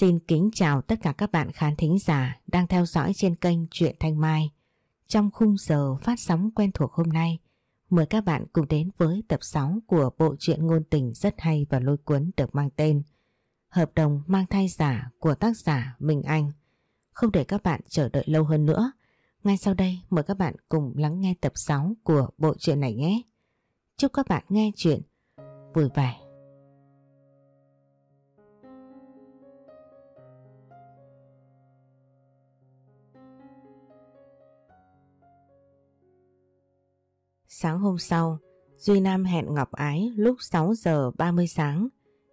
Xin kính chào tất cả các bạn khán thính giả đang theo dõi trên kênh Truyện Thanh Mai. Trong khung giờ phát sóng quen thuộc hôm nay, mời các bạn cùng đến với tập 6 của bộ truyện ngôn tình rất hay và lôi cuốn được mang tên Hợp đồng mang thai giả của tác giả Minh Anh. Không để các bạn chờ đợi lâu hơn nữa, ngay sau đây mời các bạn cùng lắng nghe tập 6 của bộ truyện này nhé. Chúc các bạn nghe chuyện vui vẻ. Sáng hôm sau, Duy Nam hẹn Ngọc Ái lúc 6 giờ 30 sáng.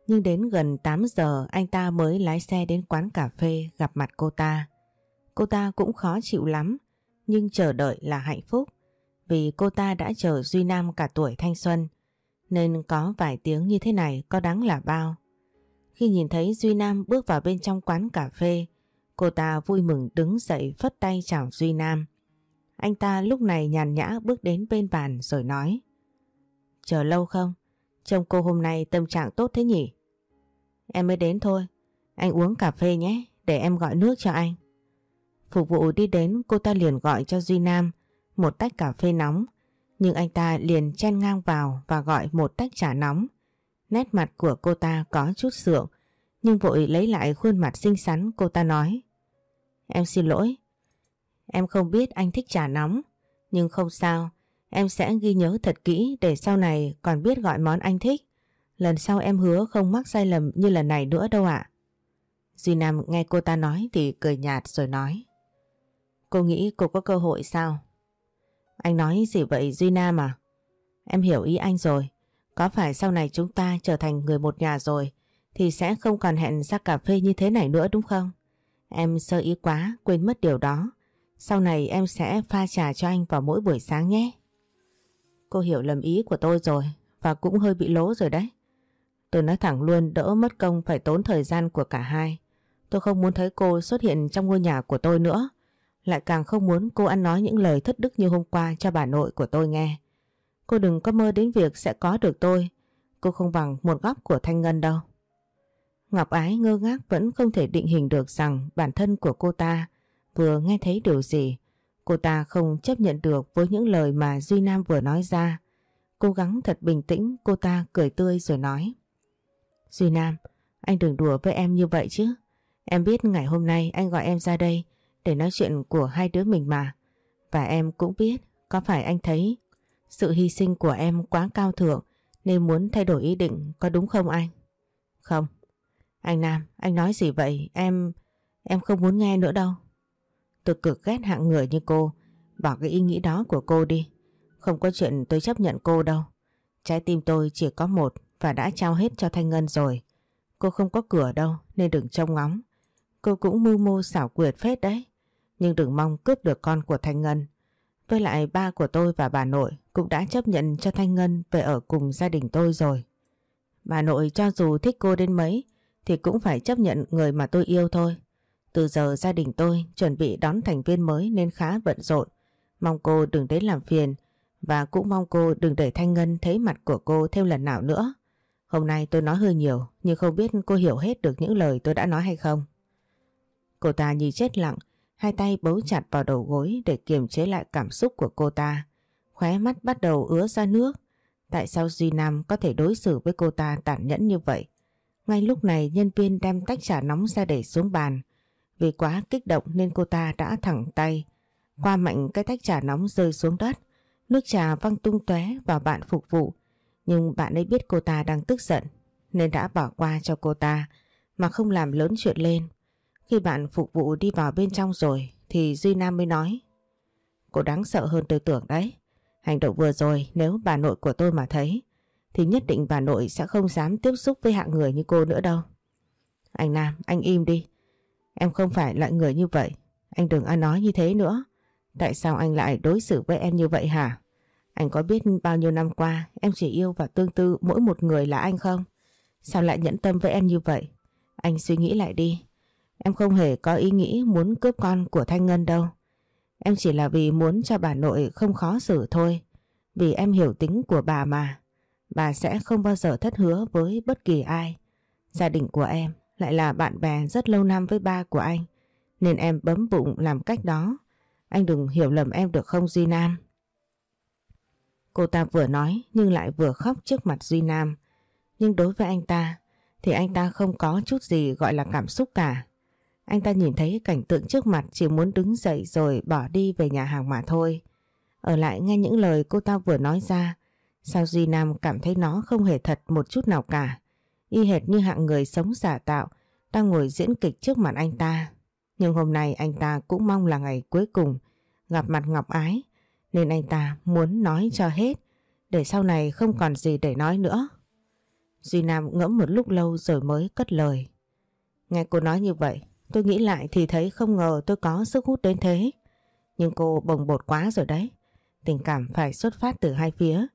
Nhưng đến gần 8 giờ anh ta mới lái xe đến quán cà phê gặp mặt cô ta. Cô ta cũng khó chịu lắm, nhưng chờ đợi là hạnh phúc. Vì cô ta đã chờ Duy Nam cả tuổi thanh xuân, nên có vài tiếng như thế này có đáng là bao. Khi nhìn thấy Duy Nam bước vào bên trong quán cà phê, cô ta vui mừng đứng dậy phất tay chào Duy Nam. Anh ta lúc này nhàn nhã bước đến bên bàn rồi nói Chờ lâu không? Trông cô hôm nay tâm trạng tốt thế nhỉ? Em mới đến thôi. Anh uống cà phê nhé, để em gọi nước cho anh. Phục vụ đi đến cô ta liền gọi cho Duy Nam một tách cà phê nóng. Nhưng anh ta liền chen ngang vào và gọi một tách trà nóng. Nét mặt của cô ta có chút sượng, nhưng vội lấy lại khuôn mặt xinh xắn cô ta nói. Em xin lỗi, Em không biết anh thích trà nóng, nhưng không sao, em sẽ ghi nhớ thật kỹ để sau này còn biết gọi món anh thích. Lần sau em hứa không mắc sai lầm như lần này nữa đâu ạ. Duy Nam nghe cô ta nói thì cười nhạt rồi nói. Cô nghĩ cô có cơ hội sao? Anh nói gì vậy Duy Nam à? Em hiểu ý anh rồi. Có phải sau này chúng ta trở thành người một nhà rồi thì sẽ không còn hẹn ra cà phê như thế này nữa đúng không? Em sơ ý quá, quên mất điều đó. Sau này em sẽ pha trà cho anh vào mỗi buổi sáng nhé. Cô hiểu lầm ý của tôi rồi và cũng hơi bị lố rồi đấy. Tôi nói thẳng luôn, đỡ mất công phải tốn thời gian của cả hai. Tôi không muốn thấy cô xuất hiện trong ngôi nhà của tôi nữa. Lại càng không muốn cô ăn nói những lời thất đức như hôm qua cho bà nội của tôi nghe. Cô đừng có mơ đến việc sẽ có được tôi. Cô không bằng một góc của Thanh Ngân đâu. Ngọc Ái ngơ ngác vẫn không thể định hình được rằng bản thân của cô ta vừa nghe thấy điều gì. Cô ta không chấp nhận được với những lời mà Duy Nam vừa nói ra. Cố gắng thật bình tĩnh, cô ta cười tươi rồi nói. Duy Nam, anh đừng đùa với em như vậy chứ. Em biết ngày hôm nay anh gọi em ra đây để nói chuyện của hai đứa mình mà. Và em cũng biết có phải anh thấy sự hy sinh của em quá cao thượng nên muốn thay đổi ý định có đúng không anh? Không. Anh Nam, anh nói gì vậy? Em... em không muốn nghe nữa đâu. Tôi cực ghét hạng người như cô. Bỏ cái ý nghĩ đó của cô đi. Không có chuyện tôi chấp nhận cô đâu. Trái tim tôi chỉ có một và đã trao hết cho Thanh Ngân rồi. Cô không có cửa đâu, nên đừng trông ngóng. Cô cũng mưu mô xảo quyệt phết đấy. Nhưng đừng mong cướp được con của Thanh Ngân. Với lại ba của tôi và bà nội cũng đã chấp nhận cho Thanh Ngân về ở cùng gia đình tôi rồi. Bà nội cho dù thích cô đến mấy thì cũng phải chấp nhận người mà tôi yêu thôi. Từ giờ gia đình tôi chuẩn bị đón thành viên mới nên khá bận rộn. Mong cô đừng đến làm phiền và cũng mong cô đừng để Thanh Ngân thấy mặt của cô thêm lần nào nữa. Hôm nay tôi nói hơi nhiều nhưng không biết cô hiểu hết được những lời tôi đã nói hay không. Cô ta nhìn chết lặng, hai tay bấu chặt vào đầu gối để kiềm chế lại cảm xúc của cô ta. Khóe mắt bắt đầu ứa ra nước. Tại sao Duy Nam có thể đối xử với cô ta tàn nhẫn như vậy? Ngay lúc này nhân viên đem tách trà nóng ra để xuống bàn. Vì quá kích động nên cô ta đã thẳng tay, qua mạnh cái tách trà nóng rơi xuống đất. Nước trà văng tung tóe vào bạn phục vụ. Nhưng bạn ấy biết cô ta đang tức giận nên đã bỏ qua cho cô ta mà không làm lớn chuyện lên. Khi bạn phục vụ đi vào bên trong rồi thì Duy Nam mới nói Cô đáng sợ hơn tôi tưởng đấy. Hành động vừa rồi nếu bà nội của tôi mà thấy thì nhất định bà nội sẽ không dám tiếp xúc với hạng người như cô nữa đâu. Anh Nam, anh im đi. Em không phải loại người như vậy. Anh đừng ăn nói như thế nữa. Tại sao anh lại đối xử với em như vậy hả? Anh có biết bao nhiêu năm qua, em chỉ yêu và tương tư mỗi một người là anh không? Sao lại nhẫn tâm với em như vậy? Anh suy nghĩ lại đi. Em không hề có ý nghĩ muốn cướp con của Thanh Ngân đâu. Em chỉ là vì muốn cho bà nội không khó xử thôi. Vì em hiểu tính của bà mà. Bà sẽ không bao giờ thất hứa với bất kỳ ai. Gia đình của em lại là bạn bè rất lâu năm với ba của anh. Nên em bấm bụng làm cách đó. Anh đừng hiểu lầm em được không Duy Nam? Cô ta vừa nói nhưng lại vừa khóc trước mặt Duy Nam. Nhưng đối với anh ta thì anh ta không có chút gì gọi là cảm xúc cả. Anh ta nhìn thấy cảnh tượng trước mặt chỉ muốn đứng dậy rồi bỏ đi về nhà hàng mà thôi. Ở lại nghe những lời cô ta vừa nói ra, sao Duy Nam cảm thấy nó không hề thật một chút nào cả. Y hệt như hạng người sống giả tạo đang ngồi diễn kịch trước mặt anh ta. Nhưng hôm nay anh ta cũng mong là ngày cuối cùng gặp mặt Ngọc Ái nên anh ta muốn nói cho hết để sau này không còn gì để nói nữa. Duy Nam ngẫm một lúc lâu rồi mới cất lời. Nghe cô nói như vậy, tôi nghĩ lại thì thấy không ngờ tôi có sức hút đến thế. Nhưng cô bồng bột quá rồi đấy. Tình cảm phải xuất phát từ hai phía,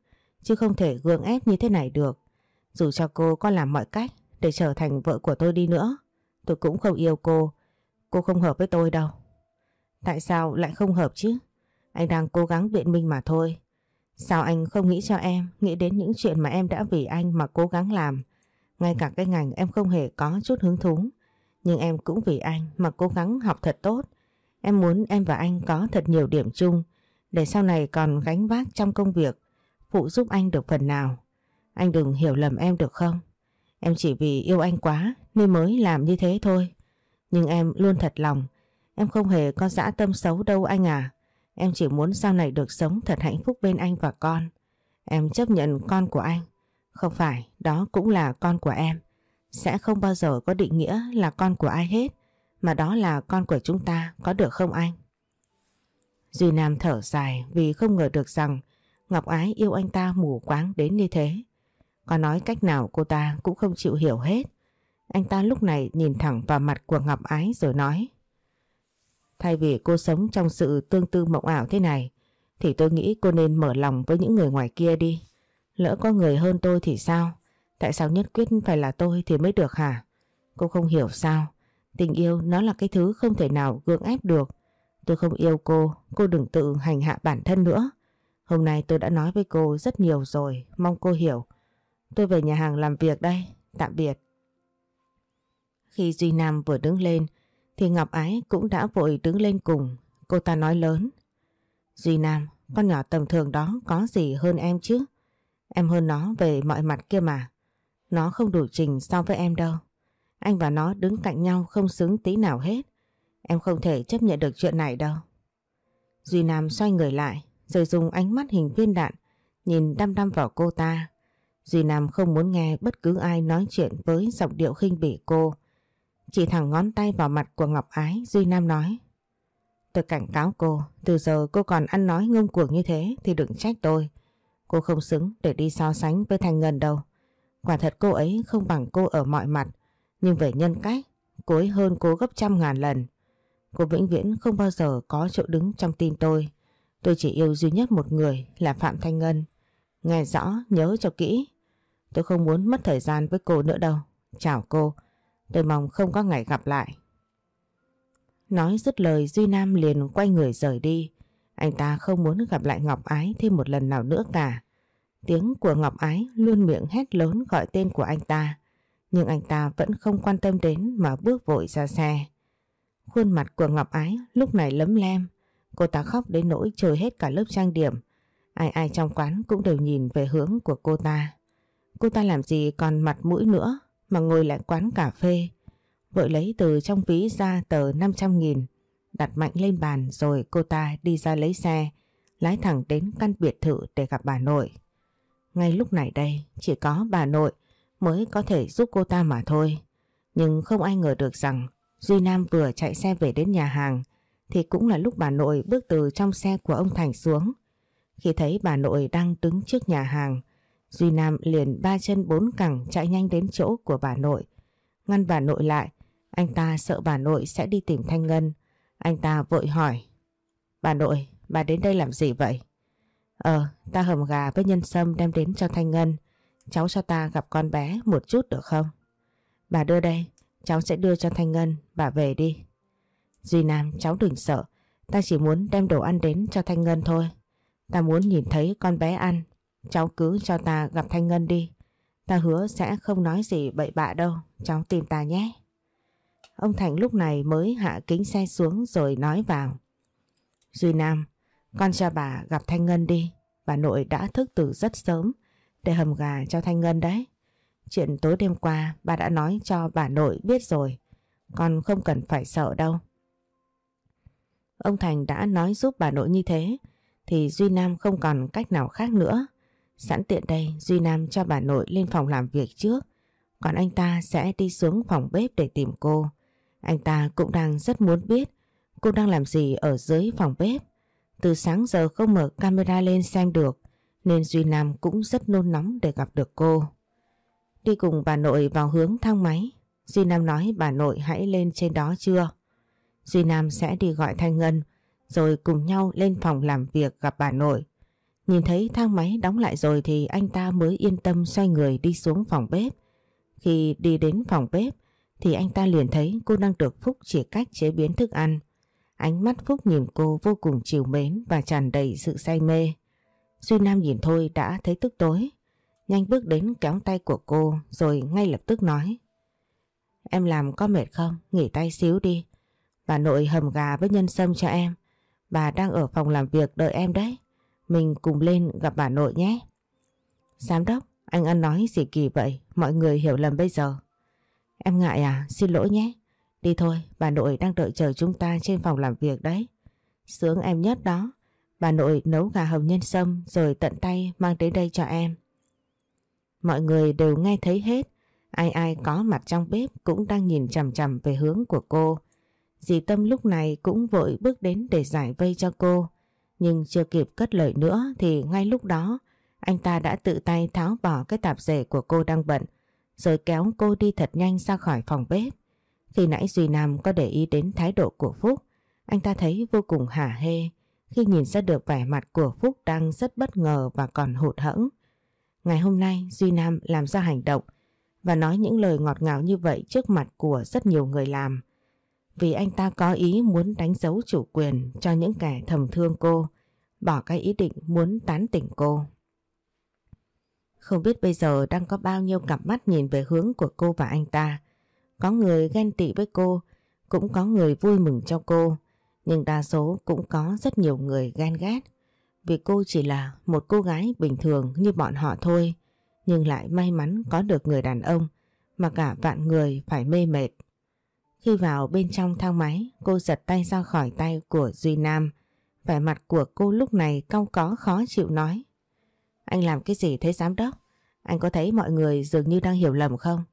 chứ không thể gượng ép như thế này được. Dù cho cô có làm mọi cách để trở thành vợ của tôi đi nữa, tôi cũng không yêu cô. Cô không hợp với tôi đâu. Tại sao lại không hợp chứ? Anh đang cố gắng biện minh mà thôi. Sao anh không nghĩ cho em, nghĩ đến những chuyện mà em đã vì anh mà cố gắng làm. Ngay cả cái ngành em không hề có chút hứng thú. Nhưng em cũng vì anh mà cố gắng học thật tốt. Em muốn em và anh có thật nhiều điểm chung để sau này còn gánh vác trong công việc, phụ giúp anh được phần nào. Anh đừng hiểu lầm em được không? Em chỉ vì yêu anh quá nên mới làm như thế thôi. Nhưng em luôn thật lòng, em không hề có dã tâm xấu đâu anh à. Em chỉ muốn sau này được sống thật hạnh phúc bên anh và con. Em chấp nhận con của anh. Không phải, đó cũng là con của em. Sẽ không bao giờ có định nghĩa là con của ai hết. Mà đó là con của chúng ta, có được không anh? Duy Nam thở dài vì không ngờ được rằng Ngọc Ái yêu anh ta mù quáng đến như thế. Có nói cách nào cô ta cũng không chịu hiểu hết. Anh ta lúc này nhìn thẳng vào mặt của Ngọc Ái rồi nói Thay vì cô sống trong sự tương tư mộng ảo thế này thì tôi nghĩ cô nên mở lòng với những người ngoài kia đi. Lỡ có người hơn tôi thì sao? Tại sao nhất quyết phải là tôi thì mới được hả? Cô không hiểu sao? Tình yêu nó là cái thứ không thể nào gượng ép được. Tôi không yêu cô, cô đừng tự hành hạ bản thân nữa. Hôm nay tôi đã nói với cô rất nhiều rồi, mong cô hiểu. Tôi về nhà hàng làm việc đây, tạm biệt. Khi Duy Nam vừa đứng lên thì Ngọc Ái cũng đã vội đứng lên cùng. Cô ta nói lớn. Duy Nam, con nhỏ tầm thường đó có gì hơn em chứ? Em hơn nó về mọi mặt kia mà. Nó không đủ trình so với em đâu. Anh và nó đứng cạnh nhau không xứng tí nào hết. Em không thể chấp nhận được chuyện này đâu. Duy Nam xoay người lại rồi dùng ánh mắt hình viên đạn nhìn đăm đăm vào cô ta. Duy Nam không muốn nghe bất cứ ai nói chuyện với giọng điệu khinh bỉ cô. Chỉ thẳng ngón tay vào mặt của Ngọc Ái, Duy Nam nói. Tôi cảnh cáo cô, từ giờ cô còn ăn nói ngông cuồng như thế thì đừng trách tôi. Cô không xứng để đi so sánh với Thanh Ngân đâu. Quả thật cô ấy không bằng cô ở mọi mặt, nhưng về nhân cách, cô ấy hơn cô gấp trăm ngàn lần. Cô vĩnh viễn không bao giờ có chỗ đứng trong tim tôi. Tôi chỉ yêu duy nhất một người là Phạm Thanh Ngân. Nghe rõ, nhớ cho kỹ. Tôi không muốn mất thời gian với cô nữa đâu. Chào cô. Tôi mong không có ngày gặp lại. Nói dứt lời, Duy Nam liền quay người rời đi. Anh ta không muốn gặp lại Ngọc Ái thêm một lần nào nữa cả. Tiếng của Ngọc Ái luôn miệng hét lớn gọi tên của anh ta. Nhưng anh ta vẫn không quan tâm đến mà bước vội ra xe. Khuôn mặt của Ngọc Ái lúc này lấm lem. Cô ta khóc đến nỗi trời hết cả lớp trang điểm. Ai ai trong quán cũng đều nhìn về hướng của cô ta. Cô ta làm gì còn mặt mũi nữa mà ngồi lại quán cà phê. Vội lấy từ trong ví ra tờ 500 nghìn, đặt mạnh lên bàn rồi cô ta đi ra lấy xe, lái thẳng đến căn biệt thự để gặp bà nội. Ngay lúc này đây, chỉ có bà nội mới có thể giúp cô ta mà thôi. Nhưng không ai ngờ được rằng Duy Nam vừa chạy xe về đến nhà hàng thì cũng là lúc bà nội bước từ trong xe của ông Thành xuống. Khi thấy bà nội đang đứng trước nhà hàng, Duy Nam liền ba chân bốn cẳng chạy nhanh đến chỗ của bà nội. Ngăn bà nội lại, anh ta sợ bà nội sẽ đi tìm Thanh Ngân. Anh ta vội hỏi. Bà nội, bà đến đây làm gì vậy? Ờ, ta hầm gà với nhân sâm đem đến cho Thanh Ngân. Cháu cho ta gặp con bé một chút được không? Bà đưa đây, cháu sẽ đưa cho Thanh Ngân, bà về đi. Duy Nam, cháu đừng sợ, ta chỉ muốn đem đồ ăn đến cho Thanh Ngân thôi. Ta muốn nhìn thấy con bé ăn, Cháu cứ cho ta gặp Thanh Ngân đi. Ta hứa sẽ không nói gì bậy bạ đâu. Cháu tìm ta nhé. Ông Thành lúc này mới hạ kính xe xuống rồi nói vào. Duy Nam, con cho bà gặp Thanh Ngân đi. Bà nội đã thức từ rất sớm để hầm gà cho Thanh Ngân đấy. Chuyện tối đêm qua bà đã nói cho bà nội biết rồi. Con không cần phải sợ đâu. Ông Thành đã nói giúp bà nội như thế thì Duy Nam không còn cách nào khác nữa. Sẵn tiện đây, Duy Nam cho bà nội lên phòng làm việc trước còn anh ta sẽ đi xuống phòng bếp để tìm cô. Anh ta cũng đang rất muốn biết cô đang làm gì ở dưới phòng bếp. Từ sáng giờ không mở camera lên xem được, nên Duy Nam cũng rất nôn nóng để gặp được cô. Đi cùng bà nội vào hướng thang máy. Duy Nam nói bà nội hãy lên trên đó chưa? Duy Nam sẽ đi gọi Thanh Ngân, rồi cùng nhau lên phòng làm việc gặp bà nội. Nhìn thấy thang máy đóng lại rồi thì anh ta mới yên tâm xoay người đi xuống phòng bếp. Khi đi đến phòng bếp thì anh ta liền thấy cô đang được Phúc chỉ cách chế biến thức ăn. Ánh mắt Phúc nhìn cô vô cùng chiều mến và tràn đầy sự say mê. Duy Nam nhìn thôi đã thấy tức tối. Nhanh bước đến kéo tay của cô rồi ngay lập tức nói. Em làm có mệt không? Nghỉ tay xíu đi. Bà nội hầm gà với nhân sâm cho em. Bà đang ở phòng làm việc đợi em đấy. Mình cùng lên gặp bà nội nhé. Giám đốc, anh ăn nói gì kỳ vậy? Mọi người hiểu lầm bây giờ. Em ngại à? Xin lỗi nhé. Đi thôi, bà nội đang đợi chờ chúng ta trên phòng làm việc đấy. Sướng em nhất đó. Bà nội nấu gà hầm nhân sâm rồi tận tay mang đến đây cho em. Mọi người đều nghe thấy hết. Ai ai có mặt trong bếp cũng đang nhìn chằm chằm về hướng của cô. Dì Tâm lúc này cũng vội bước đến để giải vây cho cô. Nhưng chưa kịp cất lời nữa thì ngay lúc đó anh ta đã tự tay tháo bỏ cái tạp dề của cô đang bận rồi kéo cô đi thật nhanh ra khỏi phòng bếp. Khi nãy Duy Nam có để ý đến thái độ của Phúc, anh ta thấy vô cùng hả hê khi nhìn ra được vẻ mặt của Phúc đang rất bất ngờ và còn hụt hẫng. Ngày hôm nay Duy Nam làm ra hành động và nói những lời ngọt ngào như vậy trước mặt của rất nhiều người làm. Vì anh ta có ý muốn đánh dấu chủ quyền cho những kẻ thầm thương cô, bỏ cái ý định muốn tán tỉnh cô. Không biết bây giờ đang có bao nhiêu cặp mắt nhìn về hướng của cô và anh ta. Có người ghen tị với cô, cũng có người vui mừng cho cô, nhưng đa số cũng có rất nhiều người ghen ghét. Vì cô chỉ là một cô gái bình thường như bọn họ thôi, nhưng lại may mắn có được người đàn ông mà cả vạn người phải mê mệt. Khi vào bên trong thang máy, cô giật tay ra khỏi tay của Duy Nam. Vẻ mặt của cô lúc này cau có khó chịu nói. Anh làm cái gì thế giám đốc? Anh có thấy mọi người dường như đang hiểu lầm không?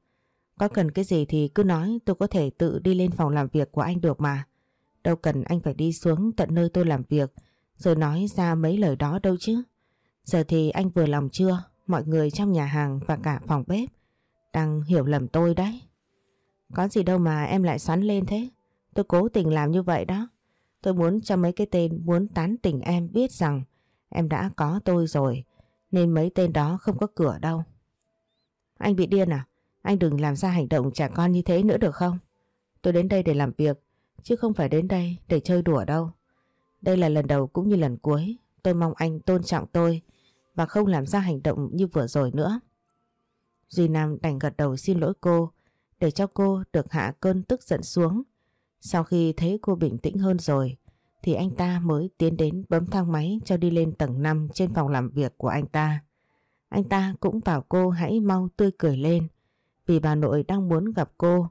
Có cần cái gì thì cứ nói tôi có thể tự đi lên phòng làm việc của anh được mà. Đâu cần anh phải đi xuống tận nơi tôi làm việc rồi nói ra mấy lời đó đâu chứ. Giờ thì anh vừa lòng chưa? Mọi người trong nhà hàng và cả phòng bếp đang hiểu lầm tôi đấy. Có gì đâu mà em lại xoắn lên thế. Tôi cố tình làm như vậy đó. Tôi muốn cho mấy cái tên muốn tán tỉnh em biết rằng em đã có tôi rồi. Nên mấy tên đó không có cửa đâu. Anh bị điên à? Anh đừng làm ra hành động trẻ con như thế nữa được không? Tôi đến đây để làm việc, chứ không phải đến đây để chơi đùa đâu. Đây là lần đầu cũng như lần cuối. Tôi mong anh tôn trọng tôi và không làm ra hành động như vừa rồi nữa. Duy Nam đành gật đầu xin lỗi cô để cho cô được hạ cơn tức giận xuống. Sau khi thấy cô bình tĩnh hơn rồi, thì anh ta mới tiến đến bấm thang máy cho đi lên tầng 5 trên phòng làm việc của anh ta. Anh ta cũng bảo cô hãy mau tươi cười lên vì bà nội đang muốn gặp cô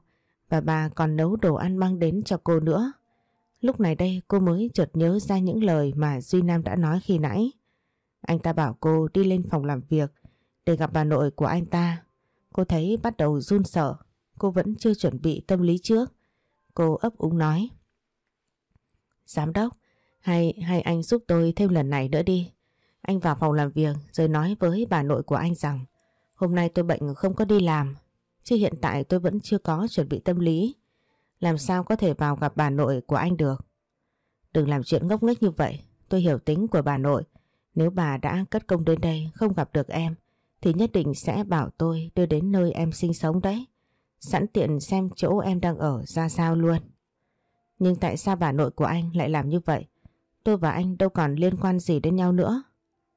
và bà còn nấu đồ ăn mang đến cho cô nữa. Lúc này đây cô mới chợt nhớ ra những lời mà Duy Nam đã nói khi nãy. Anh ta bảo cô đi lên phòng làm việc để gặp bà nội của anh ta. Cô thấy bắt đầu run sợ, cô vẫn chưa chuẩn bị tâm lý trước. Cô ấp úng nói. Giám đốc, hay hay anh giúp tôi thêm lần này nữa đi. Anh vào phòng làm việc rồi nói với bà nội của anh rằng hôm nay tôi bệnh không có đi làm, chứ hiện tại tôi vẫn chưa có chuẩn bị tâm lý. Làm sao có thể vào gặp bà nội của anh được? Đừng làm chuyện ngốc nghếch như vậy, tôi hiểu tính của bà nội. Nếu bà đã cất công đến đây không gặp được em, thì nhất định sẽ bảo tôi đưa đến nơi em sinh sống đấy. Sẵn tiện xem chỗ em đang ở ra sao luôn. Nhưng tại sao bà nội của anh lại làm như vậy? Tôi và anh đâu còn liên quan gì đến nhau nữa.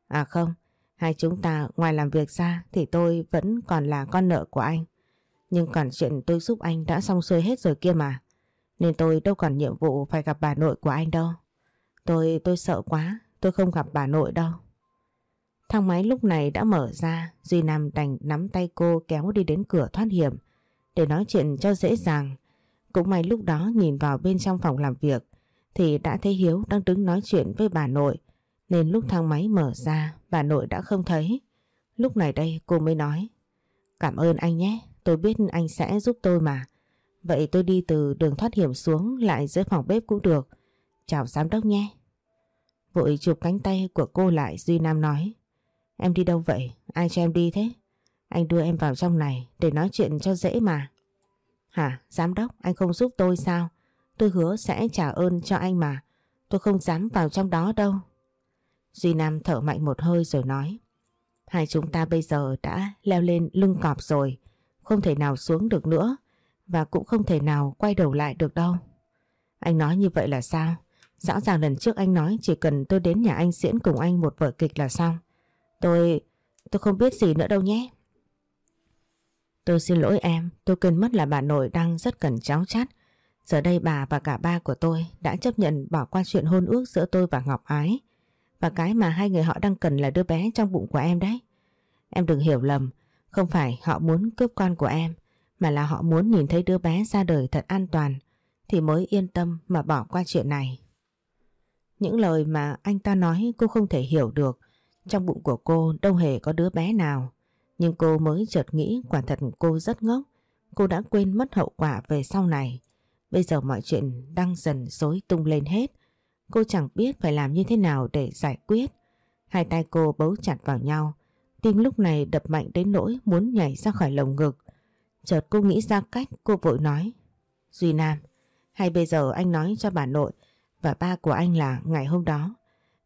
À không, hai chúng ta ngoài làm việc ra thì tôi vẫn còn là con nợ của anh. Nhưng còn chuyện tôi giúp anh đã xong xuôi hết rồi kia mà. Nên tôi đâu còn nhiệm vụ phải gặp bà nội của anh đâu. Tôi, tôi sợ quá, tôi không gặp bà nội đâu. Thang máy lúc này đã mở ra, Duy Nam đành nắm tay cô kéo đi đến cửa thoát hiểm để nói chuyện cho dễ dàng. Cũng may lúc đó nhìn vào bên trong phòng làm việc thì đã thấy Hiếu đang đứng nói chuyện với bà nội nên lúc thang máy mở ra bà nội đã không thấy. Lúc này đây cô mới nói Cảm ơn anh nhé, tôi biết anh sẽ giúp tôi mà. Vậy tôi đi từ đường thoát hiểm xuống lại dưới phòng bếp cũng được. Chào giám đốc nhé. Vội chụp cánh tay của cô lại Duy Nam nói Em đi đâu vậy? Ai cho em đi thế? Anh đưa em vào trong này để nói chuyện cho dễ mà. Hả? Giám đốc, anh không giúp tôi sao? Tôi hứa sẽ trả ơn cho anh mà. Tôi không dám vào trong đó đâu. Duy Nam thở mạnh một hơi rồi nói. Hai chúng ta bây giờ đã leo lên lưng cọp rồi. Không thể nào xuống được nữa. Và cũng không thể nào quay đầu lại được đâu. Anh nói như vậy là sao? Rõ ràng lần trước anh nói chỉ cần tôi đến nhà anh diễn cùng anh một vở kịch là xong. Tôi... tôi không biết gì nữa đâu nhé. Tôi xin lỗi em, tôi quên mất là bà nội đang rất cần cháu chắt. Giờ đây bà và cả ba của tôi đã chấp nhận bỏ qua chuyện hôn ước giữa tôi và Ngọc Ái. Và cái mà hai người họ đang cần là đứa bé trong bụng của em đấy. Em đừng hiểu lầm, không phải họ muốn cướp con của em, mà là họ muốn nhìn thấy đứa bé ra đời thật an toàn, thì mới yên tâm mà bỏ qua chuyện này. Những lời mà anh ta nói cô không thể hiểu được, trong bụng của cô đâu hề có đứa bé nào. Nhưng cô mới chợt nghĩ quả thật cô rất ngốc. Cô đã quên mất hậu quả về sau này. Bây giờ mọi chuyện đang dần rối tung lên hết. Cô chẳng biết phải làm như thế nào để giải quyết. Hai tay cô bấu chặt vào nhau. Tim lúc này đập mạnh đến nỗi muốn nhảy ra khỏi lồng ngực. Chợt cô nghĩ ra cách cô vội nói. Duy Nam, hay bây giờ anh nói cho bà nội và ba của anh là ngày hôm đó.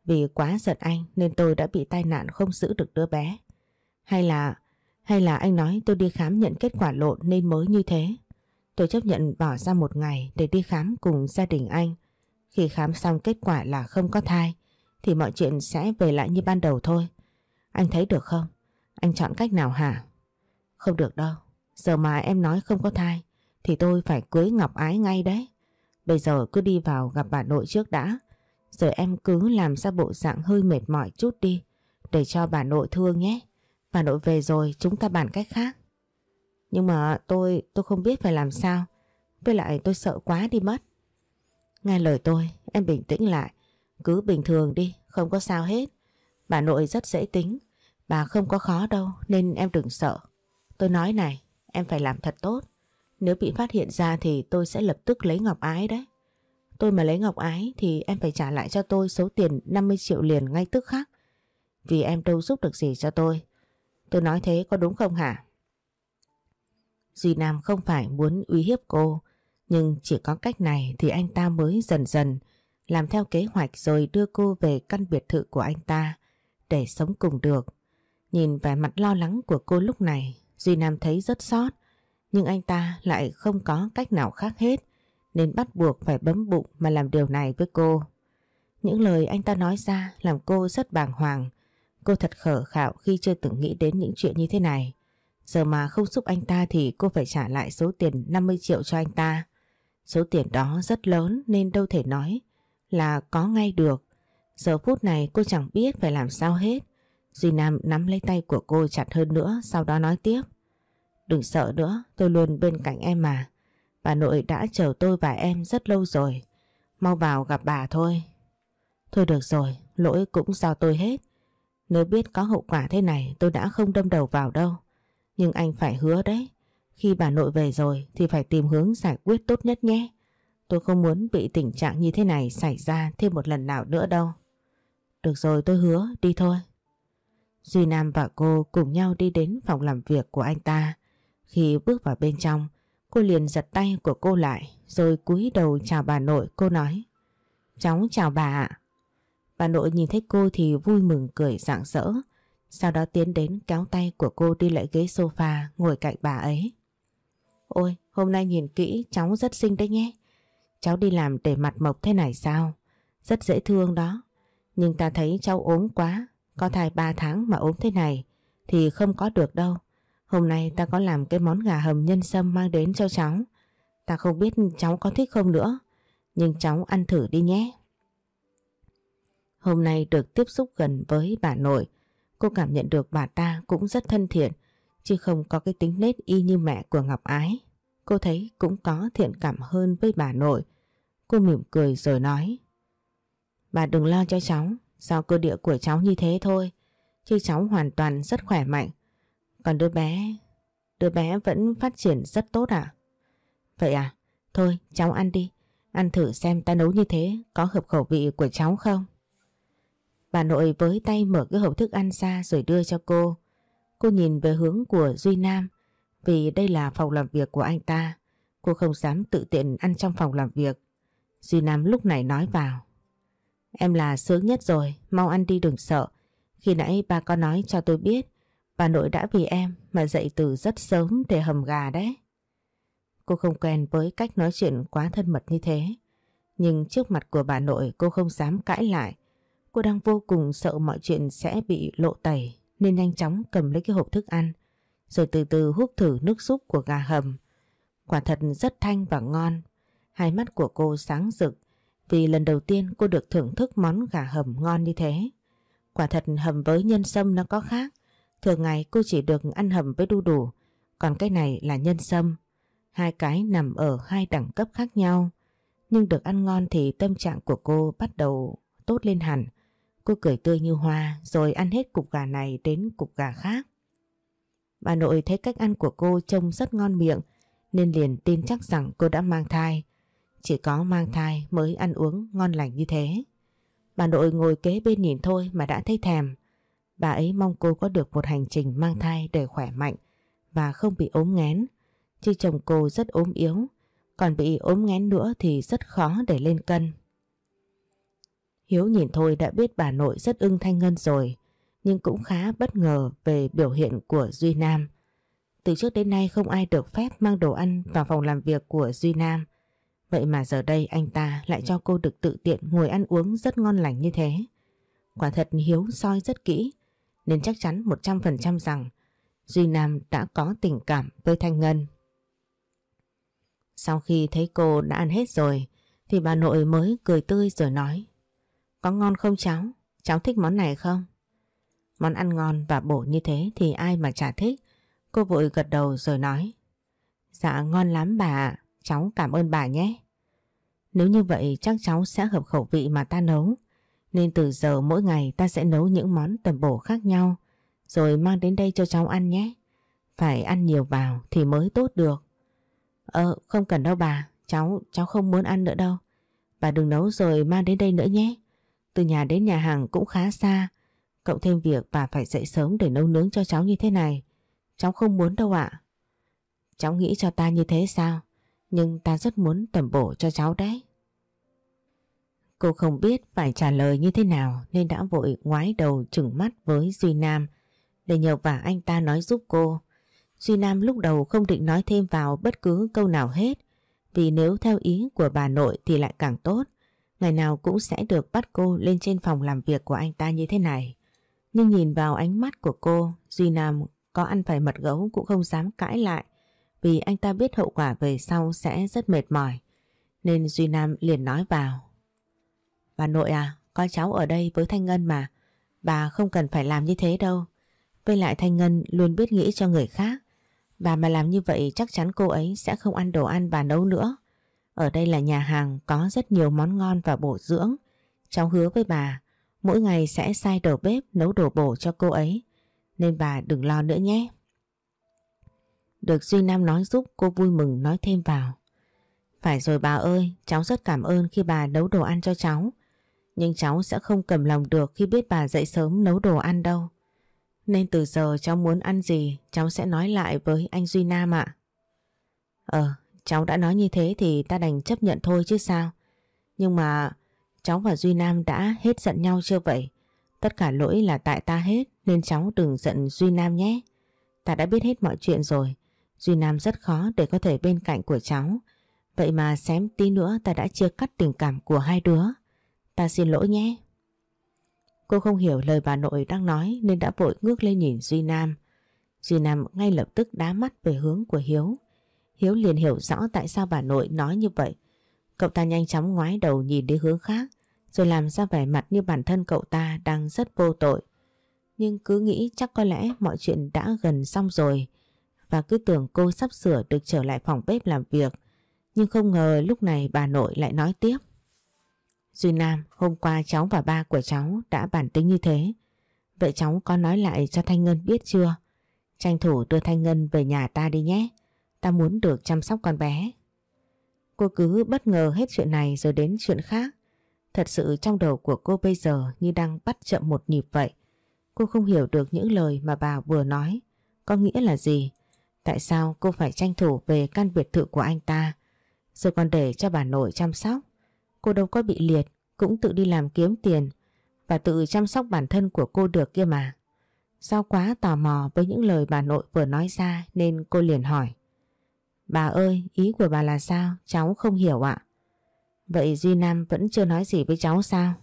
Vì quá giận anh nên tôi đã bị tai nạn không giữ được đứa bé. Hay là hay là anh nói tôi đi khám nhận kết quả lộn nên mới như thế. Tôi chấp nhận bỏ ra một ngày để đi khám cùng gia đình anh. Khi khám xong kết quả là không có thai, thì mọi chuyện sẽ về lại như ban đầu thôi. Anh thấy được không? Anh chọn cách nào hả? Không được đâu. Giờ mà em nói không có thai, thì tôi phải cưới Ngọc Ái ngay đấy. Bây giờ cứ đi vào gặp bà nội trước đã. Rồi em cứ làm ra bộ dạng hơi mệt mỏi chút đi, để cho bà nội thương nhé. Bà nội về rồi chúng ta bàn cách khác. Nhưng mà tôi, tôi không biết phải làm sao. Với lại tôi sợ quá đi mất. Nghe lời tôi, em bình tĩnh lại. Cứ bình thường đi, không có sao hết. Bà nội rất dễ tính. Bà không có khó đâu nên em đừng sợ. Tôi nói này, em phải làm thật tốt. Nếu bị phát hiện ra thì tôi sẽ lập tức lấy Ngọc Ái đấy. Tôi mà lấy Ngọc Ái thì em phải trả lại cho tôi số tiền 50 triệu liền ngay tức khắc. Vì em đâu giúp được gì cho tôi. Tôi nói thế có đúng không hả? Duy Nam không phải muốn uy hiếp cô, nhưng chỉ có cách này thì anh ta mới dần dần làm theo kế hoạch rồi đưa cô về căn biệt thự của anh ta để sống cùng được. Nhìn vẻ mặt lo lắng của cô lúc này, Duy Nam thấy rất xót, nhưng anh ta lại không có cách nào khác hết nên bắt buộc phải bấm bụng mà làm điều này với cô. Những lời anh ta nói ra làm cô rất bàng hoàng. Cô thật khở khạo khi chưa từng nghĩ đến những chuyện như thế này. Giờ mà không giúp anh ta thì cô phải trả lại số tiền 50 triệu cho anh ta. Số tiền đó rất lớn nên đâu thể nói là có ngay được. Giờ phút này cô chẳng biết phải làm sao hết. Duy Nam nắm lấy tay của cô chặt hơn nữa sau đó nói tiếp. Đừng sợ nữa, tôi luôn bên cạnh em mà. Bà nội đã chờ tôi và em rất lâu rồi. Mau vào gặp bà thôi. Thôi được rồi, lỗi cũng do tôi hết. Nếu biết có hậu quả thế này tôi đã không đâm đầu vào đâu. Nhưng anh phải hứa đấy. Khi bà nội về rồi thì phải tìm hướng giải quyết tốt nhất nhé. Tôi không muốn bị tình trạng như thế này xảy ra thêm một lần nào nữa đâu. Được rồi tôi hứa, đi thôi. Duy Nam và cô cùng nhau đi đến phòng làm việc của anh ta. Khi bước vào bên trong, cô liền giật tay của cô lại rồi cúi đầu chào bà nội cô nói. Cháu chào bà ạ. Bà nội nhìn thấy cô thì vui mừng cười rạng rỡ. Sau đó tiến đến kéo tay của cô đi lại ghế sofa ngồi cạnh bà ấy. Ôi, hôm nay nhìn kỹ cháu rất xinh đấy nhé. Cháu đi làm để mặt mộc thế này sao? Rất dễ thương đó. Nhưng ta thấy cháu ốm quá. Có thai 3 tháng mà ốm thế này thì không có được đâu. Hôm nay ta có làm cái món gà hầm nhân sâm mang đến cho cháu. Ta không biết cháu có thích không nữa, nhưng cháu ăn thử đi nhé. Hôm nay được tiếp xúc gần với bà nội, cô cảm nhận được bà ta cũng rất thân thiện, chứ không có cái tính nết y như mẹ của Ngọc Ái. Cô thấy cũng có thiện cảm hơn với bà nội. Cô mỉm cười rồi nói. Bà đừng lo cho cháu, do cơ địa của cháu như thế thôi, chứ cháu hoàn toàn rất khỏe mạnh. Còn đứa bé, đứa bé vẫn phát triển rất tốt à? Vậy à? Thôi cháu ăn đi, ăn thử xem ta nấu như thế có hợp khẩu vị của cháu không? Bà nội với tay mở cái hộp thức ăn ra rồi đưa cho cô. Cô nhìn về hướng của Duy Nam vì đây là phòng làm việc của anh ta. Cô không dám tự tiện ăn trong phòng làm việc. Duy Nam lúc này nói vào. Em là sướng nhất rồi, mau ăn đi đừng sợ. Khi nãy ba có nói cho tôi biết bà nội đã vì em mà dậy từ rất sớm để hầm gà đấy. Cô không quen với cách nói chuyện quá thân mật như thế. Nhưng trước mặt của bà nội cô không dám cãi lại. Cô đang vô cùng sợ mọi chuyện sẽ bị lộ tẩy nên nhanh chóng cầm lấy cái hộp thức ăn rồi từ từ hút thử nước súp của gà hầm. Quả thật rất thanh và ngon. Hai mắt của cô sáng rực vì lần đầu tiên cô được thưởng thức món gà hầm ngon như thế. Quả thật hầm với nhân sâm nó có khác. Thường ngày cô chỉ được ăn hầm với đu đủ, còn cái này là nhân sâm. Hai cái nằm ở hai đẳng cấp khác nhau. Nhưng được ăn ngon thì tâm trạng của cô bắt đầu tốt lên hẳn. Cô cười tươi như hoa rồi ăn hết cục gà này đến cục gà khác. Bà nội thấy cách ăn của cô trông rất ngon miệng nên liền tin chắc rằng cô đã mang thai. Chỉ có mang thai mới ăn uống ngon lành như thế. Bà nội ngồi kế bên nhìn thôi mà đã thấy thèm. Bà ấy mong cô có được một hành trình mang thai để khỏe mạnh và không bị ốm ngén. Chứ chồng cô rất ốm yếu, còn bị ốm ngén nữa thì rất khó để lên cân. Hiếu nhìn thôi đã biết bà nội rất ưng Thanh Ngân rồi, nhưng cũng khá bất ngờ về biểu hiện của Duy Nam. Từ trước đến nay không ai được phép mang đồ ăn vào phòng làm việc của Duy Nam. Vậy mà giờ đây anh ta lại cho cô được tự tiện ngồi ăn uống rất ngon lành như thế. Quả thật Hiếu soi rất kỹ, nên chắc chắn 100% rằng Duy Nam đã có tình cảm với Thanh Ngân. Sau khi thấy cô đã ăn hết rồi, thì bà nội mới cười tươi rồi nói có ngon không cháu? Cháu thích món này không? Món ăn ngon và bổ như thế thì ai mà chả thích. Cô vội gật đầu rồi nói. Dạ ngon lắm bà, cháu cảm ơn bà nhé. Nếu như vậy chắc cháu sẽ hợp khẩu vị mà ta nấu. Nên từ giờ mỗi ngày ta sẽ nấu những món tầm bổ khác nhau rồi mang đến đây cho cháu ăn nhé. Phải ăn nhiều vào thì mới tốt được. Ờ không cần đâu bà, cháu cháu không muốn ăn nữa đâu. Bà đừng nấu rồi mang đến đây nữa nhé. Từ nhà đến nhà hàng cũng khá xa. Cộng thêm việc bà phải dậy sớm để nấu nướng cho cháu như thế này. Cháu không muốn đâu ạ. Cháu nghĩ cho ta như thế sao? Nhưng ta rất muốn tẩm bổ cho cháu đấy. Cô không biết phải trả lời như thế nào nên đã vội ngoái đầu chừng mắt với Duy Nam để nhờ vả anh ta nói giúp cô. Duy Nam lúc đầu không định nói thêm vào bất cứ câu nào hết vì nếu theo ý của bà nội thì lại càng tốt. Ngày nào cũng sẽ được bắt cô lên trên phòng làm việc của anh ta như thế này. Nhưng nhìn vào ánh mắt của cô, Duy Nam có ăn phải mật gấu cũng không dám cãi lại vì anh ta biết hậu quả về sau sẽ rất mệt mỏi. Nên Duy Nam liền nói vào. Bà nội à, có cháu ở đây với Thanh Ngân mà. Bà không cần phải làm như thế đâu. Với lại Thanh Ngân luôn biết nghĩ cho người khác. Bà mà làm như vậy chắc chắn cô ấy sẽ không ăn đồ ăn bà nấu nữa. Ở đây là nhà hàng có rất nhiều món ngon và bổ dưỡng. Cháu hứa với bà Mỗi ngày sẽ sai đầu bếp nấu đồ bổ cho cô ấy. Nên bà đừng lo nữa nhé. Được Duy Nam nói giúp cô vui mừng nói thêm vào. Phải rồi bà ơi, cháu rất cảm ơn khi bà nấu đồ ăn cho cháu. Nhưng cháu sẽ không cầm lòng được khi biết bà dậy sớm nấu đồ ăn đâu. Nên từ giờ cháu muốn ăn gì cháu sẽ nói lại với anh Duy Nam ạ. Ờ, cháu đã nói như thế thì ta đành chấp nhận thôi chứ sao. Nhưng mà Cháu và Duy Nam đã hết giận nhau chưa vậy? Tất cả lỗi là tại ta hết, nên cháu đừng giận Duy Nam nhé. Ta đã biết hết mọi chuyện rồi. Duy Nam rất khó để có thể bên cạnh của cháu. Vậy mà xém tí nữa ta đã chia cắt tình cảm của hai đứa. Ta xin lỗi nhé. Cô không hiểu lời bà nội đang nói nên đã vội ngước lên nhìn Duy Nam. Duy Nam ngay lập tức đá mắt về hướng của Hiếu. Hiếu liền hiểu rõ tại sao bà nội nói như vậy. Cậu ta nhanh chóng ngoái đầu nhìn đi hướng khác rồi làm ra vẻ mặt như bản thân cậu ta đang rất vô tội. Nhưng cứ nghĩ chắc có lẽ mọi chuyện đã gần xong rồi và cứ tưởng cô sắp sửa được trở lại phòng bếp làm việc. Nhưng không ngờ lúc này bà nội lại nói tiếp. Duy Nam, hôm qua cháu và ba của cháu đã bản tính như thế. Vậy cháu có nói lại cho Thanh Ngân biết chưa? Tranh thủ đưa Thanh Ngân về nhà ta đi nhé. Ta muốn được chăm sóc con bé. Cô cứ bất ngờ hết chuyện này rồi đến chuyện khác. Thật sự trong đầu của cô bây giờ như đang bắt chậm một nhịp vậy. Cô không hiểu được những lời mà bà vừa nói. Có nghĩa là gì? Tại sao cô phải tranh thủ về căn biệt thự của anh ta? Rồi còn để cho bà nội chăm sóc. Cô đâu có bị liệt, cũng tự đi làm kiếm tiền và tự chăm sóc bản thân của cô được kia mà. Do quá tò mò với những lời bà nội vừa nói ra nên cô liền hỏi. Bà ơi, ý của bà là sao? Cháu không hiểu ạ. Vậy Duy Nam vẫn chưa nói gì với cháu sao?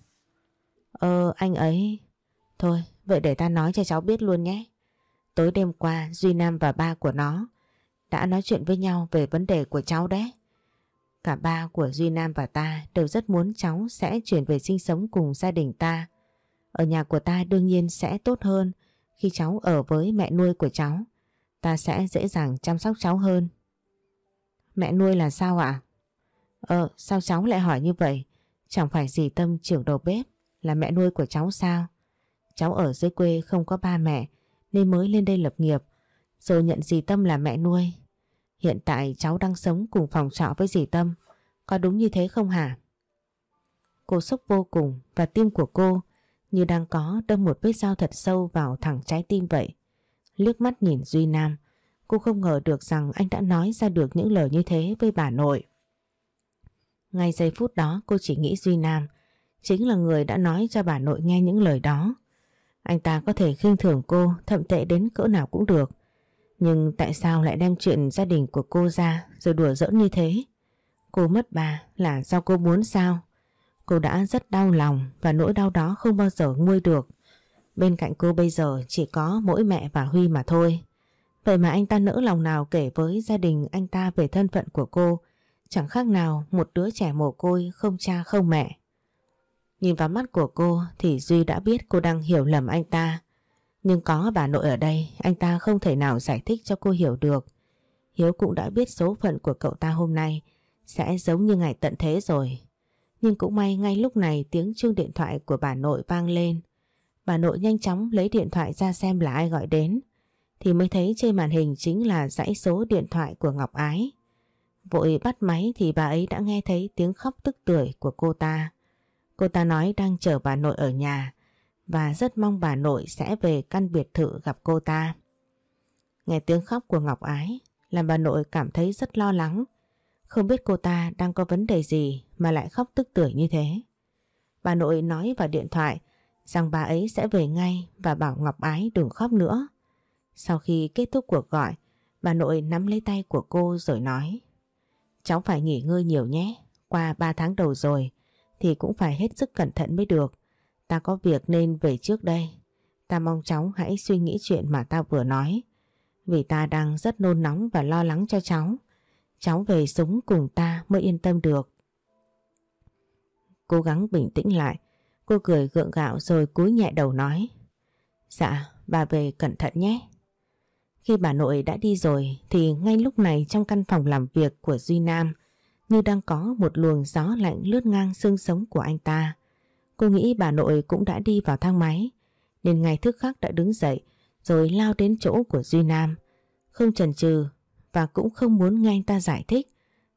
Ờ, anh ấy... Thôi, vậy để ta nói cho cháu biết luôn nhé. Tối đêm qua, Duy Nam và ba của nó đã nói chuyện với nhau về vấn đề của cháu đấy. Cả ba của Duy Nam và ta đều rất muốn cháu sẽ chuyển về sinh sống cùng gia đình ta. Ở nhà của ta đương nhiên sẽ tốt hơn khi cháu ở với mẹ nuôi của cháu. Ta sẽ dễ dàng chăm sóc cháu hơn. Mẹ nuôi là sao ạ? Ờ, sao cháu lại hỏi như vậy? Chẳng phải dì Tâm trưởng đầu bếp là mẹ nuôi của cháu sao? Cháu ở dưới quê không có ba mẹ nên mới lên đây lập nghiệp rồi nhận dì Tâm là mẹ nuôi. Hiện tại cháu đang sống cùng phòng trọ với dì Tâm. Có đúng như thế không hả? Cô sốc vô cùng và tim của cô như đang có đâm một vết dao thật sâu vào thẳng trái tim vậy. Liếc mắt nhìn Duy Nam, cô không ngờ được rằng anh đã nói ra được những lời như thế với bà nội. Ngay giây phút đó, cô chỉ nghĩ Duy Nam chính là người đã nói cho bà nội nghe những lời đó. Anh ta có thể khinh thường cô, thậm tệ đến cỡ nào cũng được. Nhưng tại sao lại đem chuyện gia đình của cô ra rồi đùa giỡn như thế? Cô mất bà là do cô muốn sao? Cô đã rất đau lòng và nỗi đau đó không bao giờ nguôi được. Bên cạnh cô bây giờ chỉ có mỗi mẹ và Huy mà thôi. Vậy mà anh ta nỡ lòng nào kể với gia đình anh ta về thân phận của cô Chẳng khác nào một đứa trẻ mồ côi không cha không mẹ. Nhìn vào mắt của cô thì Duy đã biết cô đang hiểu lầm anh ta. Nhưng có bà nội ở đây, anh ta không thể nào giải thích cho cô hiểu được. Hiếu cũng đã biết số phận của cậu ta hôm nay sẽ giống như ngày tận thế rồi. Nhưng cũng may ngay lúc này tiếng chuông điện thoại của bà nội vang lên. Bà nội nhanh chóng lấy điện thoại ra xem là ai gọi đến. Thì mới thấy trên màn hình chính là dãy số điện thoại của Ngọc Ái. Vội bắt máy thì bà ấy đã nghe thấy tiếng khóc tức tưởi của cô ta. Cô ta nói đang chờ bà nội ở nhà và rất mong bà nội sẽ về căn biệt thự gặp cô ta. Nghe tiếng khóc của Ngọc Ái làm bà nội cảm thấy rất lo lắng. Không biết cô ta đang có vấn đề gì mà lại khóc tức tưởi như thế. Bà nội nói vào điện thoại rằng bà ấy sẽ về ngay và bảo Ngọc Ái đừng khóc nữa. Sau khi kết thúc cuộc gọi, bà nội nắm lấy tay của cô rồi nói Cháu phải nghỉ ngơi nhiều nhé. Qua 3 tháng đầu rồi thì cũng phải hết sức cẩn thận mới được. Ta có việc nên về trước đây. Ta mong cháu hãy suy nghĩ chuyện mà ta vừa nói. Vì ta đang rất nôn nóng và lo lắng cho cháu. Cháu về sống cùng ta mới yên tâm được. Cố gắng bình tĩnh lại. Cô cười gượng gạo rồi cúi nhẹ đầu nói. Dạ, bà về cẩn thận nhé. Khi bà nội đã đi rồi, thì ngay lúc này trong căn phòng làm việc của Duy Nam, như đang có một luồng gió lạnh lướt ngang xương sống của anh ta. Cô nghĩ bà nội cũng đã đi vào thang máy, nên ngay thức khắc đã đứng dậy, rồi lao đến chỗ của Duy Nam. Không chần chừ và cũng không muốn nghe anh ta giải thích.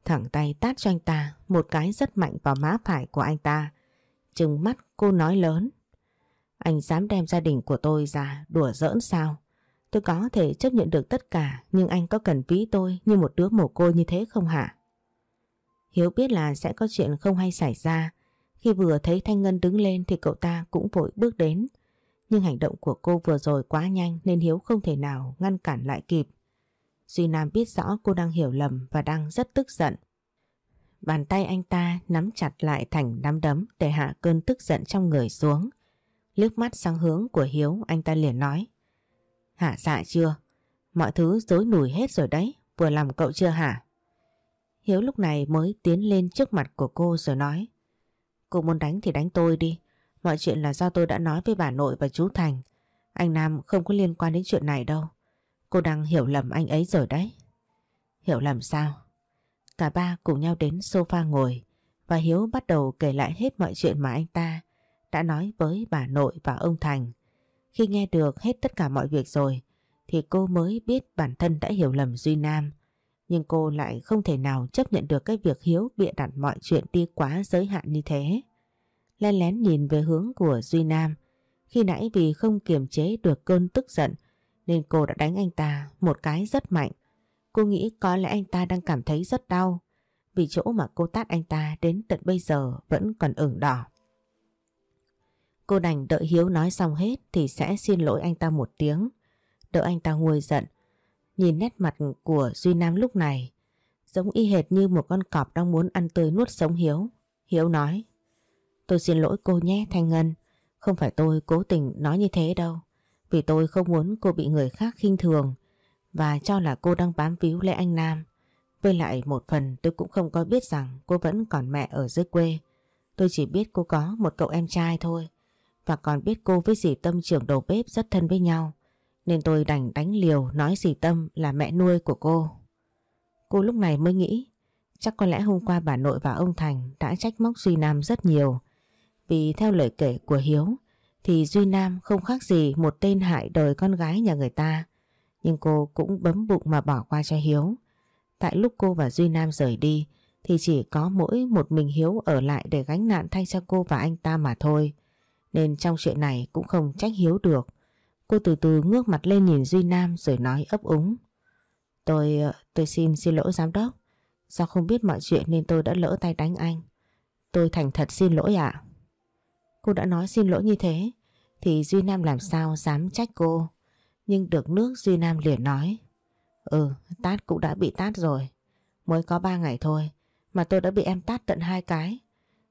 Thẳng tay tát cho anh ta một cái rất mạnh vào má phải của anh ta. Trừng mắt, cô nói lớn. Anh dám đem gia đình của tôi ra đùa giỡn sao? Tôi có thể chấp nhận được tất cả, nhưng anh có cần ví tôi như một đứa mồ côi như thế không hả? Hiếu biết là sẽ có chuyện không hay xảy ra. Khi vừa thấy Thanh Ngân đứng lên thì cậu ta cũng vội bước đến. Nhưng hành động của cô vừa rồi quá nhanh nên Hiếu không thể nào ngăn cản lại kịp. Duy Nam biết rõ cô đang hiểu lầm và đang rất tức giận. Bàn tay anh ta nắm chặt lại thành nắm đấm để hạ cơn tức giận trong người xuống. Liếc mắt sang hướng của Hiếu, anh ta liền nói. Hả dạ chưa? Mọi thứ dối nùi hết rồi đấy, vừa làm cậu chưa hả? Hiếu lúc này mới tiến lên trước mặt của cô rồi nói Cô muốn đánh thì đánh tôi đi. Mọi chuyện là do tôi đã nói với bà nội và chú Thành. Anh Nam không có liên quan đến chuyện này đâu. Cô đang hiểu lầm anh ấy rồi đấy. Hiểu lầm sao? Cả ba cùng nhau đến sofa ngồi và Hiếu bắt đầu kể lại hết mọi chuyện mà anh ta đã nói với bà nội và ông Thành. Khi nghe được hết tất cả mọi việc rồi, thì cô mới biết bản thân đã hiểu lầm Duy Nam. Nhưng cô lại không thể nào chấp nhận được cái việc Hiếu bịa đặt mọi chuyện đi quá giới hạn như thế. lén lén nhìn về hướng của Duy Nam. Khi nãy vì không kiềm chế được cơn tức giận, nên cô đã đánh anh ta một cái rất mạnh. Cô nghĩ có lẽ anh ta đang cảm thấy rất đau, vì chỗ mà cô tát anh ta đến tận bây giờ vẫn còn ửng đỏ. Cô đành đợi Hiếu nói xong hết thì sẽ xin lỗi anh ta một tiếng. Đợi anh ta nguôi giận. Nhìn nét mặt của Duy Nam lúc này, giống y hệt như một con cọp đang muốn ăn tươi nuốt sống Hiếu. Hiếu nói, Tôi xin lỗi cô nhé, Thanh Ngân. Không phải tôi cố tình nói như thế đâu. Vì tôi không muốn cô bị người khác khinh thường và cho là cô đang bám víu lấy anh Nam. Với lại một phần tôi cũng không có biết rằng cô vẫn còn mẹ ở dưới quê. Tôi chỉ biết cô có một cậu em trai thôi. Và còn biết cô với dì Tâm trưởng đầu bếp rất thân với nhau. Nên tôi đành đánh liều nói dì Tâm là mẹ nuôi của cô. Cô lúc này mới nghĩ, chắc có lẽ hôm qua bà nội và ông Thành đã trách móc Duy Nam rất nhiều. Vì theo lời kể của Hiếu, thì Duy Nam không khác gì một tên hại đời con gái nhà người ta. Nhưng cô cũng bấm bụng mà bỏ qua cho Hiếu. Tại lúc cô và Duy Nam rời đi, thì chỉ có mỗi một mình Hiếu ở lại để gánh nạn thay cho cô và anh ta mà thôi. Nên trong chuyện này cũng không trách Hiếu được. Cô từ từ ngước mặt lên nhìn Duy Nam rồi nói ấp úng. Tôi, ờ, tôi xin xin lỗi giám đốc. Do không biết mọi chuyện nên tôi đã lỡ tay đánh anh. Tôi thành thật xin lỗi ạ. Cô đã nói xin lỗi như thế thì Duy Nam làm sao dám trách cô. Nhưng được nước Duy Nam liền nói. Ừ, tát cũng đã bị tát rồi. Mới có ba ngày thôi mà tôi đã bị em tát tận hai cái.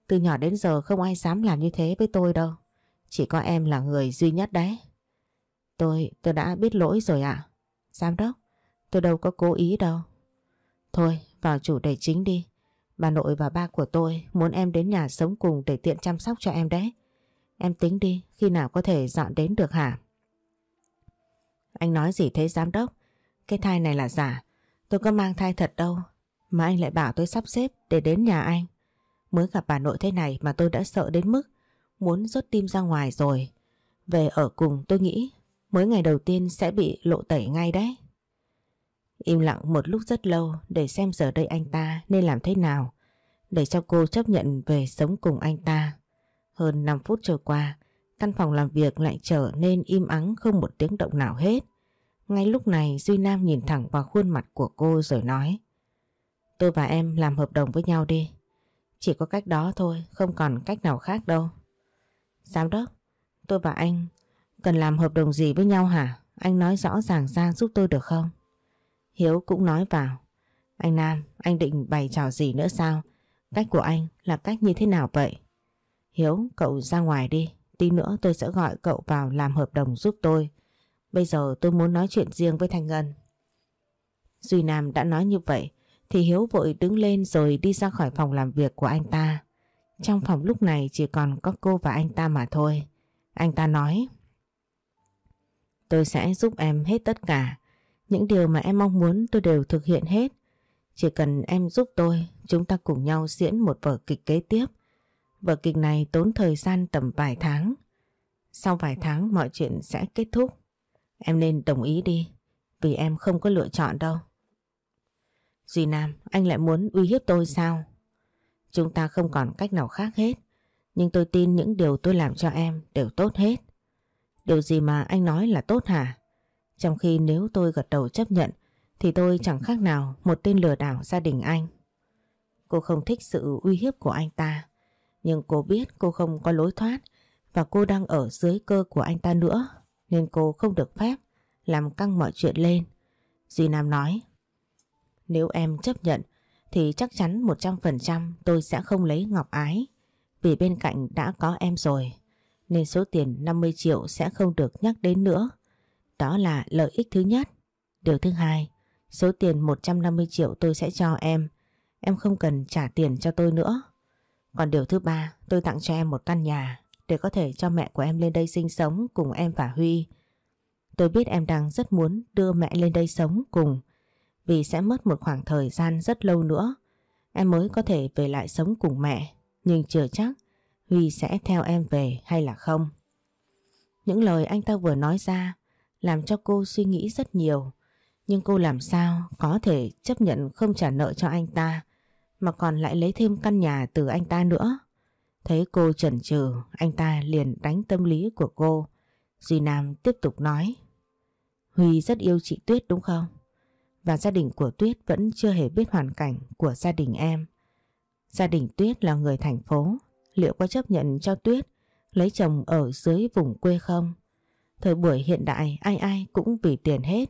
Từ nhỏ đến giờ không ai dám làm như thế với tôi đâu. Chỉ có em là người duy nhất đấy. Tôi, tôi đã biết lỗi rồi ạ. Giám đốc, tôi đâu có cố ý đâu. Thôi, vào chủ đề chính đi. Bà nội và ba của tôi muốn em đến nhà sống cùng để tiện chăm sóc cho em đấy. Em tính đi, khi nào có thể dọn đến được hả? Anh nói gì thế giám đốc? Cái thai này là giả. Tôi có mang thai thật đâu. Mà anh lại bảo tôi sắp xếp để đến nhà anh. Mới gặp bà nội thế này mà tôi đã sợ đến mức muốn rút tim ra ngoài rồi. Về ở cùng tôi nghĩ mới ngày đầu tiên sẽ bị lộ tẩy ngay đấy. Im lặng một lúc rất lâu để xem giờ đây anh ta nên làm thế nào để cho cô chấp nhận về sống cùng anh ta. Hơn 5 phút trôi qua, căn phòng làm việc lại trở nên im ắng không một tiếng động nào hết. Ngay lúc này Duy Nam nhìn thẳng vào khuôn mặt của cô rồi nói Tôi và em làm hợp đồng với nhau đi. Chỉ có cách đó thôi, không còn cách nào khác đâu. Giám đốc, tôi và anh cần làm hợp đồng gì với nhau hả? Anh nói rõ ràng ra giúp tôi được không? Hiếu cũng nói vào. Anh Nam, anh định bày trò gì nữa sao? Cách của anh là cách như thế nào vậy? Hiếu, cậu ra ngoài đi. Tí nữa tôi sẽ gọi cậu vào làm hợp đồng giúp tôi. Bây giờ tôi muốn nói chuyện riêng với Thanh Ngân. Duy Nam đã nói như vậy thì Hiếu vội đứng lên rồi đi ra khỏi phòng làm việc của anh ta. Trong phòng lúc này chỉ còn có cô và anh ta mà thôi. Anh ta nói Tôi sẽ giúp em hết tất cả. Những điều mà em mong muốn tôi đều thực hiện hết. Chỉ cần em giúp tôi, chúng ta cùng nhau diễn một vở kịch kế tiếp. Vở kịch này tốn thời gian tầm vài tháng. Sau vài tháng mọi chuyện sẽ kết thúc. Em nên đồng ý đi, vì em không có lựa chọn đâu. Duy Nam, anh lại muốn uy hiếp tôi sao? Chúng ta không còn cách nào khác hết. Nhưng tôi tin những điều tôi làm cho em đều tốt hết. Điều gì mà anh nói là tốt hả? Trong khi nếu tôi gật đầu chấp nhận, thì tôi chẳng khác nào một tên lừa đảo gia đình anh. Cô không thích sự uy hiếp của anh ta. Nhưng cô biết cô không có lối thoát và cô đang ở dưới cơ của anh ta nữa, nên cô không được phép làm căng mọi chuyện lên. Duy Nam nói, Nếu em chấp nhận thì chắc chắn 100% tôi sẽ không lấy Ngọc Ái vì bên cạnh đã có em rồi nên số tiền 50 triệu sẽ không được nhắc đến nữa. Đó là lợi ích thứ nhất. Điều thứ hai, số tiền 150 triệu tôi sẽ cho em. Em không cần trả tiền cho tôi nữa. Còn điều thứ ba, tôi tặng cho em một căn nhà để có thể cho mẹ của em lên đây sinh sống cùng em và Huy. Tôi biết em đang rất muốn đưa mẹ lên đây sống cùng vì sẽ mất một khoảng thời gian rất lâu nữa. Em mới có thể về lại sống cùng mẹ nhưng chưa chắc Huy sẽ theo em về hay là không. Những lời anh ta vừa nói ra làm cho cô suy nghĩ rất nhiều. Nhưng cô làm sao có thể chấp nhận không trả nợ cho anh ta mà còn lại lấy thêm căn nhà từ anh ta nữa. Thấy cô chần chừ, anh ta liền đánh tâm lý của cô. Duy Nam tiếp tục nói. Huy rất yêu chị Tuyết đúng không? Và gia đình của Tuyết vẫn chưa hề biết hoàn cảnh của gia đình em. Gia đình Tuyết là người thành phố, liệu có chấp nhận cho Tuyết lấy chồng ở dưới vùng quê không? Thời buổi hiện đại ai ai cũng vì tiền hết.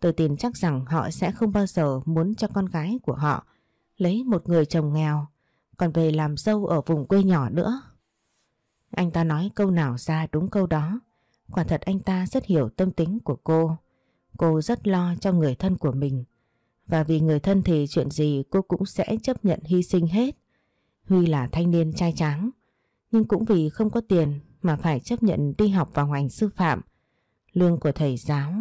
Tôi tin chắc rằng họ sẽ không bao giờ muốn cho con gái của họ lấy một người chồng nghèo còn về làm dâu ở vùng quê nhỏ nữa. Anh ta nói câu nào ra đúng câu đó. Quả thật anh ta rất hiểu tâm tính của cô. Cô cô rất lo cho người thân của mình. Và vì người thân thì chuyện gì cô cũng sẽ chấp nhận hy sinh hết. Huy là thanh niên trai tráng. Nhưng cũng vì không có tiền mà phải chấp nhận đi học vào ngành sư phạm. Lương của thầy giáo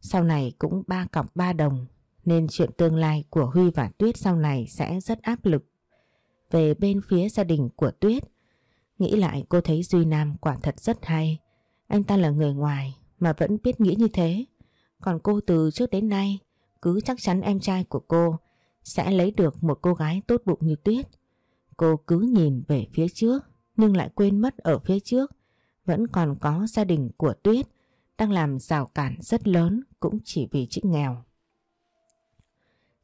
sau này cũng ba cọc ba đồng nên chuyện tương lai của Huy và Tuyết sau này sẽ rất áp lực. Về bên phía gia đình của Tuyết, nghĩ lại cô thấy Duy Nam quả thật rất hay. Anh ta là người ngoài mà vẫn biết nghĩ như thế. Còn cô từ trước đến nay, cứ chắc chắn em trai của cô sẽ lấy được một cô gái tốt bụng như Tuyết. Cô cứ nhìn về phía trước, nhưng lại quên mất ở phía trước vẫn còn có gia đình của Tuyết, đang làm rào cản rất lớn, cũng chỉ vì chữ nghèo.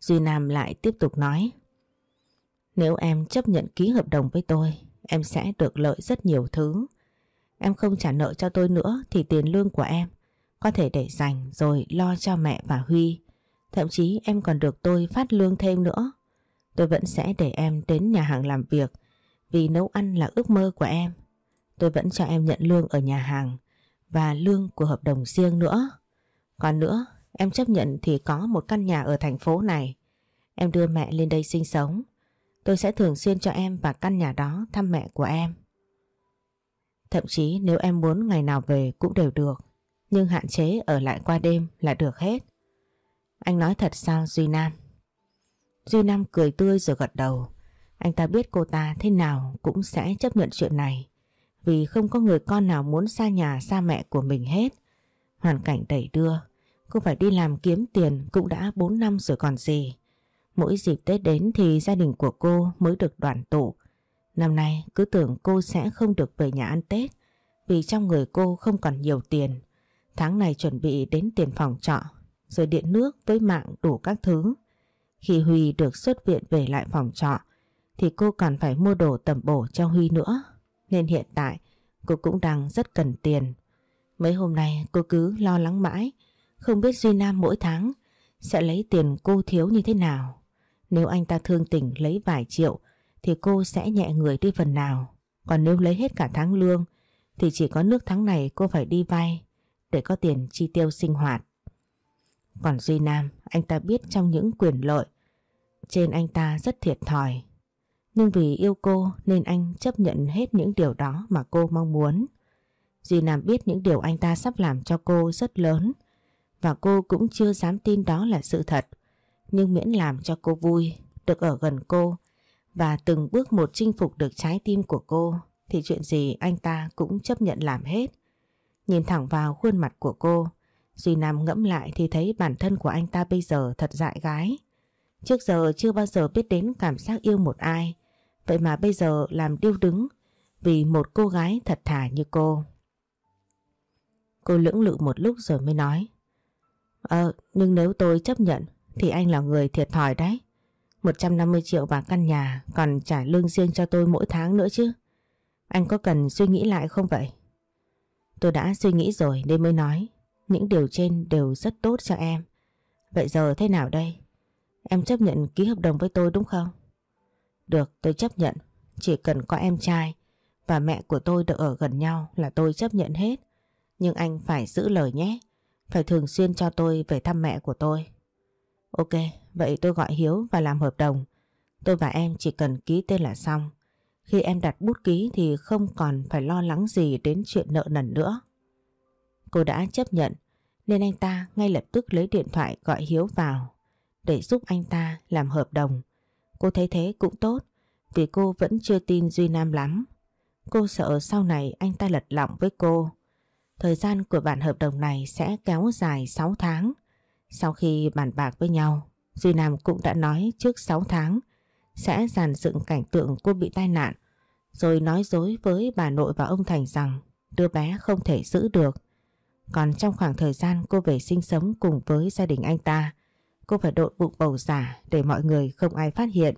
Duy Nam lại tiếp tục nói, Nếu em chấp nhận ký hợp đồng với tôi, em sẽ được lợi rất nhiều thứ. Em không trả nợ cho tôi nữa thì tiền lương của em có thể để dành rồi lo cho mẹ và Huy. Thậm chí em còn được tôi phát lương thêm nữa. Tôi vẫn sẽ để em đến nhà hàng làm việc vì nấu ăn là ước mơ của em. Tôi vẫn cho em nhận lương ở nhà hàng và lương của hợp đồng riêng nữa. Còn nữa, em chấp nhận thì có một căn nhà ở thành phố này. Em đưa mẹ lên đây sinh sống. Tôi sẽ thường xuyên cho em và căn nhà đó thăm mẹ của em. Thậm chí nếu em muốn ngày nào về cũng đều được. Nhưng hạn chế ở lại qua đêm là được hết. Anh nói thật sao Duy Nam? Duy Nam cười tươi rồi gật đầu. Anh ta biết cô ta thế nào cũng sẽ chấp nhận chuyện này. Vì không có người con nào muốn xa nhà xa mẹ của mình hết. Hoàn cảnh đẩy đưa. Cô phải đi làm kiếm tiền cũng đã 4 năm rồi còn gì. Mỗi dịp Tết đến thì gia đình của cô mới được đoàn tụ. Năm nay cứ tưởng cô sẽ không được về nhà ăn Tết vì trong người cô không còn nhiều tiền. Tháng này chuẩn bị đến tiền phòng trọ, rồi điện nước với mạng đủ các thứ. Khi Huy được xuất viện về lại phòng trọ, thì cô còn phải mua đồ tầm bổ cho Huy nữa. Nên hiện tại, cô cũng đang rất cần tiền. Mấy hôm nay, cô cứ lo lắng mãi, không biết Duy Nam mỗi tháng sẽ lấy tiền cô thiếu như thế nào. Nếu anh ta thương tình lấy vài triệu, thì cô sẽ nhẹ người đi phần nào. Còn nếu lấy hết cả tháng lương, thì chỉ có nước tháng này cô phải đi vay để có tiền chi tiêu sinh hoạt. Còn Duy Nam, anh ta biết trong những quyền lợi trên anh ta rất thiệt thòi. Nhưng vì yêu cô nên anh chấp nhận hết những điều đó mà cô mong muốn. Duy Nam biết những điều anh ta sắp làm cho cô rất lớn và cô cũng chưa dám tin đó là sự thật. Nhưng miễn làm cho cô vui, được ở gần cô và từng bước một chinh phục được trái tim của cô thì chuyện gì anh ta cũng chấp nhận làm hết. Nhìn thẳng vào khuôn mặt của cô, Duy Nam ngẫm lại thì thấy bản thân của anh ta bây giờ thật dại gái. Trước giờ chưa bao giờ biết đến cảm giác yêu một ai, vậy mà bây giờ làm điêu đứng vì một cô gái thật thà như cô. Cô lưỡng lự một lúc rồi mới nói. Ờ, nhưng nếu tôi chấp nhận thì anh là người thiệt thòi đấy. 150 triệu và căn nhà còn trả lương riêng cho tôi mỗi tháng nữa chứ. Anh có cần suy nghĩ lại không vậy? Tôi đã suy nghĩ rồi nên mới nói. Những điều trên đều rất tốt cho em. Vậy giờ thế nào đây? Em chấp nhận ký hợp đồng với tôi đúng không? Được, tôi chấp nhận. Chỉ cần có em trai và mẹ của tôi được ở gần nhau là tôi chấp nhận hết. Nhưng anh phải giữ lời nhé. Phải thường xuyên cho tôi về thăm mẹ của tôi. Ok, vậy tôi gọi Hiếu và làm hợp đồng. Tôi và em chỉ cần ký tên là xong. Khi em đặt bút ký thì không còn phải lo lắng gì đến chuyện nợ nần nữa. Cô đã chấp nhận nên anh ta ngay lập tức lấy điện thoại gọi Hiếu vào để giúp anh ta làm hợp đồng. Cô thấy thế cũng tốt vì cô vẫn chưa tin Duy Nam lắm. Cô sợ sau này anh ta lật lọng với cô. Thời gian của bản hợp đồng này sẽ kéo dài 6 tháng. Sau khi bàn bạc với nhau, Duy Nam cũng đã nói trước 6 tháng sẽ dàn dựng cảnh tượng cô bị tai nạn rồi nói dối với bà nội và ông Thành rằng đứa bé không thể giữ được. Còn trong khoảng thời gian cô về sinh sống cùng với gia đình anh ta, cô phải đội bụng bầu giả để mọi người không ai phát hiện.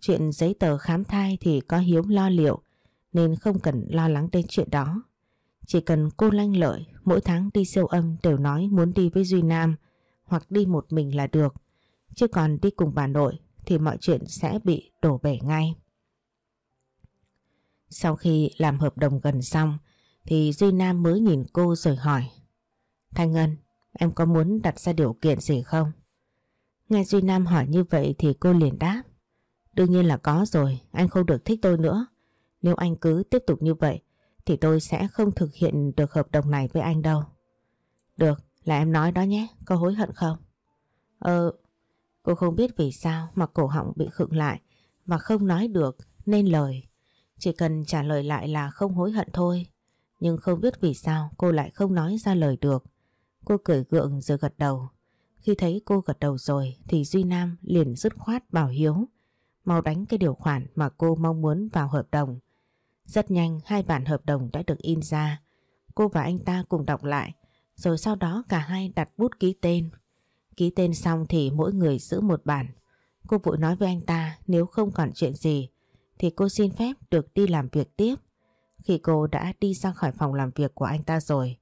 Chuyện giấy tờ khám thai thì có Hiếu lo liệu nên không cần lo lắng đến chuyện đó. Chỉ cần cô lanh lợi mỗi tháng đi siêu âm đều nói muốn đi với Duy Nam hoặc đi một mình là được. Chứ còn đi cùng bà nội thì mọi chuyện sẽ bị đổ bể ngay. Sau khi làm hợp đồng gần xong thì Duy Nam mới nhìn cô rồi hỏi Thanh Ngân, em có muốn đặt ra điều kiện gì không? Nghe Duy Nam hỏi như vậy thì cô liền đáp Đương nhiên là có rồi, anh không được thích tôi nữa. Nếu anh cứ tiếp tục như vậy thì tôi sẽ không thực hiện được hợp đồng này với anh đâu. Được, là em nói đó nhé, có hối hận không? Ờ, cô không biết vì sao mà cổ họng bị khựng lại và không nói được nên lời. Chỉ cần trả lời lại là không hối hận thôi. Nhưng không biết vì sao cô lại không nói ra lời được. Cô cười gượng rồi gật đầu. Khi thấy cô gật đầu rồi thì Duy Nam liền dứt khoát bảo Hiếu, mau đánh cái điều khoản mà cô mong muốn vào hợp đồng. Rất nhanh hai bản hợp đồng đã được in ra. Cô và anh ta cùng đọc lại, rồi sau đó cả hai đặt bút ký tên. Ký tên xong thì mỗi người giữ một bản. Cô vội nói với anh ta nếu không còn chuyện gì thì cô xin phép được đi làm việc tiếp. Khi cô đã đi ra khỏi phòng làm việc của anh ta rồi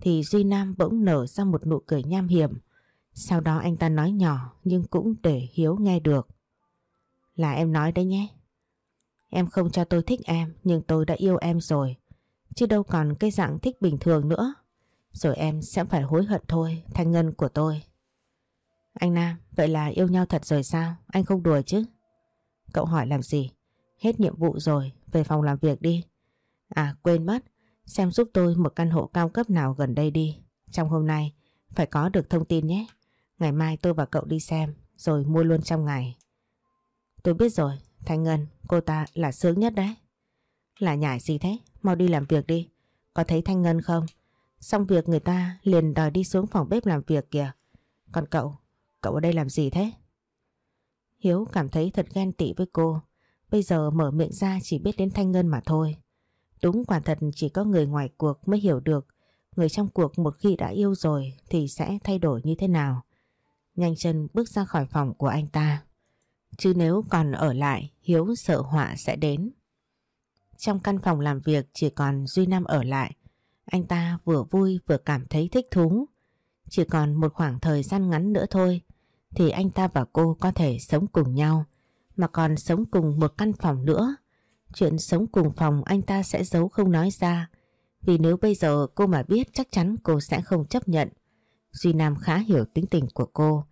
thì Duy Nam bỗng nở ra một nụ cười nham hiểm. Sau đó anh ta nói nhỏ nhưng cũng để Hiếu nghe được. Là em nói đấy nhé. Em không cho tôi thích em nhưng tôi đã yêu em rồi. Chứ đâu còn cái dạng thích bình thường nữa. Rồi em sẽ phải hối hận thôi, thanh ngân của tôi. Anh Nam, vậy là yêu nhau thật rồi sao? Anh không đùa chứ? Cậu hỏi làm gì? Hết nhiệm vụ rồi, về phòng làm việc đi. À quên mất, xem giúp tôi một căn hộ cao cấp nào gần đây đi. Trong hôm nay, phải có được thông tin nhé. Ngày mai tôi và cậu đi xem, rồi mua luôn trong ngày. Tôi biết rồi, Thanh Ngân, cô ta là sướng nhất đấy. Là nhải gì thế? Mau đi làm việc đi. Có thấy Thanh Ngân không? Xong việc người ta liền đòi đi xuống phòng bếp làm việc kìa. Còn cậu, cậu ở đây làm gì thế? Hiếu cảm thấy thật ghen tị với cô. Bây giờ mở miệng ra chỉ biết đến Thanh Ngân mà thôi. Đúng quả thật chỉ có người ngoài cuộc mới hiểu được người trong cuộc một khi đã yêu rồi thì sẽ thay đổi như thế nào. Nhanh chân bước ra khỏi phòng của anh ta. Chứ nếu còn ở lại, Hiếu sợ họa sẽ đến. Trong căn phòng làm việc chỉ còn Duy Nam ở lại. Anh ta vừa vui vừa cảm thấy thích thú. Chỉ còn một khoảng thời gian ngắn nữa thôi thì anh ta và cô có thể sống cùng nhau mà còn sống cùng một căn phòng nữa. Chuyện sống cùng phòng anh ta sẽ giấu không nói ra vì nếu bây giờ cô mà biết chắc chắn cô sẽ không chấp nhận. Duy Nam khá hiểu tính tình của cô,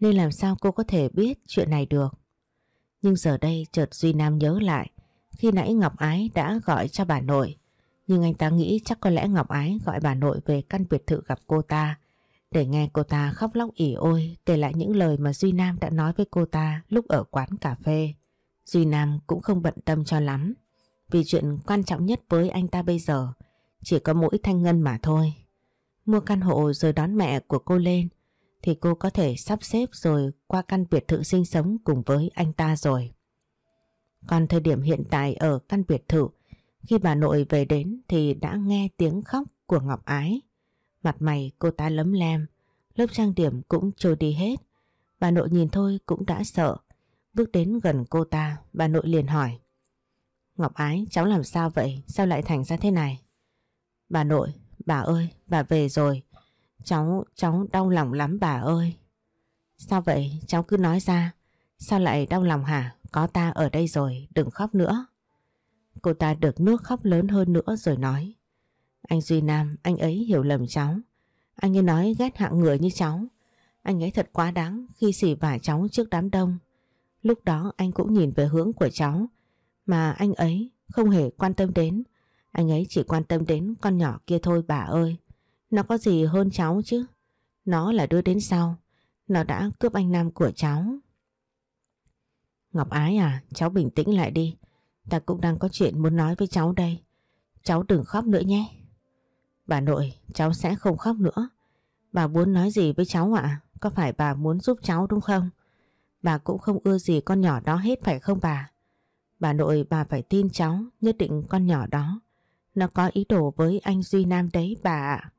nên làm sao cô có thể biết chuyện này được. Nhưng giờ đây chợt Duy Nam nhớ lại, khi nãy Ngọc Ái đã gọi cho bà nội. Nhưng anh ta nghĩ chắc có lẽ Ngọc Ái gọi bà nội về căn biệt thự gặp cô ta để nghe cô ta khóc lóc ỉ ôi kể lại những lời mà Duy Nam đã nói với cô ta lúc ở quán cà phê. Duy Nam cũng không bận tâm cho lắm vì chuyện quan trọng nhất với anh ta bây giờ chỉ có mỗi thanh ngân mà thôi. Mua căn hộ rồi đón mẹ của cô lên thì cô có thể sắp xếp rồi qua căn biệt thự sinh sống cùng với anh ta rồi. Còn thời điểm hiện tại ở căn biệt thự, khi bà nội về đến thì đã nghe tiếng khóc của Ngọc Ái. Mặt mày cô ta lấm lem, lớp trang điểm cũng trôi đi hết. Bà nội nhìn thôi cũng đã sợ. Bước đến gần cô ta, bà nội liền hỏi. Ngọc Ái, cháu làm sao vậy? Sao lại thành ra thế này? Bà nội, bà ơi, bà về rồi. Cháu, cháu đau lòng lắm bà ơi. Sao vậy? Cháu cứ nói ra. Sao lại đau lòng hả? Có ta ở đây rồi, đừng khóc nữa. Cô ta được nước khóc lớn hơn nữa rồi nói. Anh Duy Nam, anh ấy hiểu lầm cháu. Anh ấy nói ghét hạng người như cháu. Anh ấy thật quá đáng khi xỉ vả cháu trước đám đông. Lúc đó anh cũng nhìn về hướng của cháu mà anh ấy không hề quan tâm đến. Anh ấy chỉ quan tâm đến con nhỏ kia thôi bà ơi. Nó có gì hơn cháu chứ? Nó là đưa đến sau. Nó đã cướp anh Nam của cháu. Ngọc Ái à, cháu bình tĩnh lại đi. Ta cũng đang có chuyện muốn nói với cháu đây. Cháu đừng khóc nữa nhé. Bà nội, cháu sẽ không khóc nữa. Bà muốn nói gì với cháu ạ? Có phải bà muốn giúp cháu đúng không? Bà cũng không ưa gì con nhỏ đó hết phải không bà? Bà nội bà phải tin cháu, nhất định con nhỏ đó. Nó có ý đồ với anh Duy Nam đấy bà ạ.